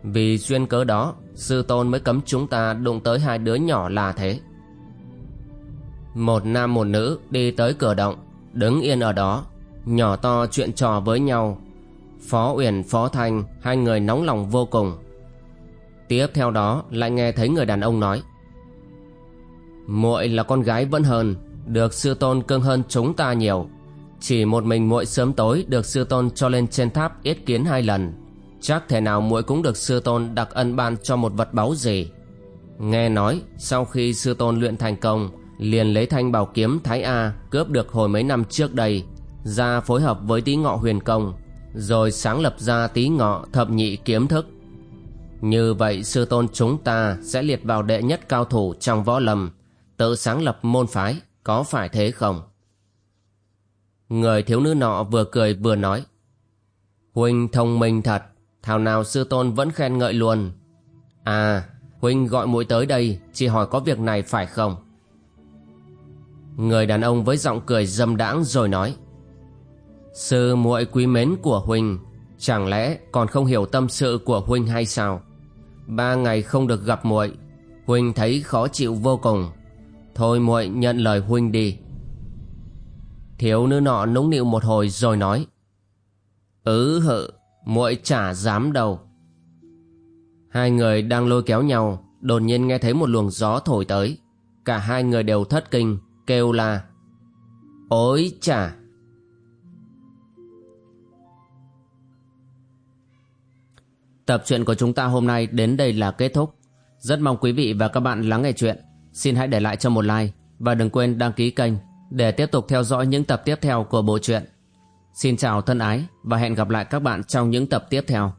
Vì duyên cớ đó, Sư tôn mới cấm chúng ta đụng tới hai đứa nhỏ là thế. Một nam một nữ đi tới cửa động, Đứng yên ở đó, Nhỏ to chuyện trò với nhau. Phó Uyển, Phó Thanh, Hai người nóng lòng vô cùng. Tiếp theo đó lại nghe thấy người đàn ông nói, muội là con gái vẫn hơn, được sư tôn cưng hơn chúng ta nhiều. Chỉ một mình muội sớm tối được sư tôn cho lên trên tháp yết kiến hai lần chắc thể nào muội cũng được sư tôn đặc ân ban cho một vật báu gì nghe nói sau khi sư tôn luyện thành công liền lấy thanh bảo kiếm thái a cướp được hồi mấy năm trước đây ra phối hợp với tý ngọ huyền công rồi sáng lập ra tý ngọ thập nhị kiếm thức như vậy sư tôn chúng ta sẽ liệt vào đệ nhất cao thủ trong võ lâm tự sáng lập môn phái, có phải thế không? Người thiếu nữ nọ vừa cười vừa nói. Huynh thông minh thật, thảo nào sư tôn vẫn khen ngợi luôn. À, Huynh gọi muội tới đây, chỉ hỏi có việc này phải không? Người đàn ông với giọng cười dâm đãng rồi nói. Sư muội quý mến của Huynh, chẳng lẽ còn không hiểu tâm sự của Huynh hay sao? Ba ngày không được gặp muội, Huynh thấy khó chịu vô cùng. Thôi muội nhận lời huynh đi Thiếu nữ nọ nũng nịu một hồi rồi nói Ừ hự muội chả dám đâu. Hai người đang lôi kéo nhau, Đột nhiên nghe thấy một luồng gió thổi tới. Cả hai người đều thất kinh, Kêu là "Ối chả Tập truyện của chúng ta hôm nay đến đây là kết thúc. Rất mong quý vị và các bạn lắng nghe chuyện. Xin hãy để lại cho một like và đừng quên đăng ký kênh để tiếp tục theo dõi những tập tiếp theo của bộ truyện. Xin chào thân ái và hẹn gặp lại các bạn trong những tập tiếp theo.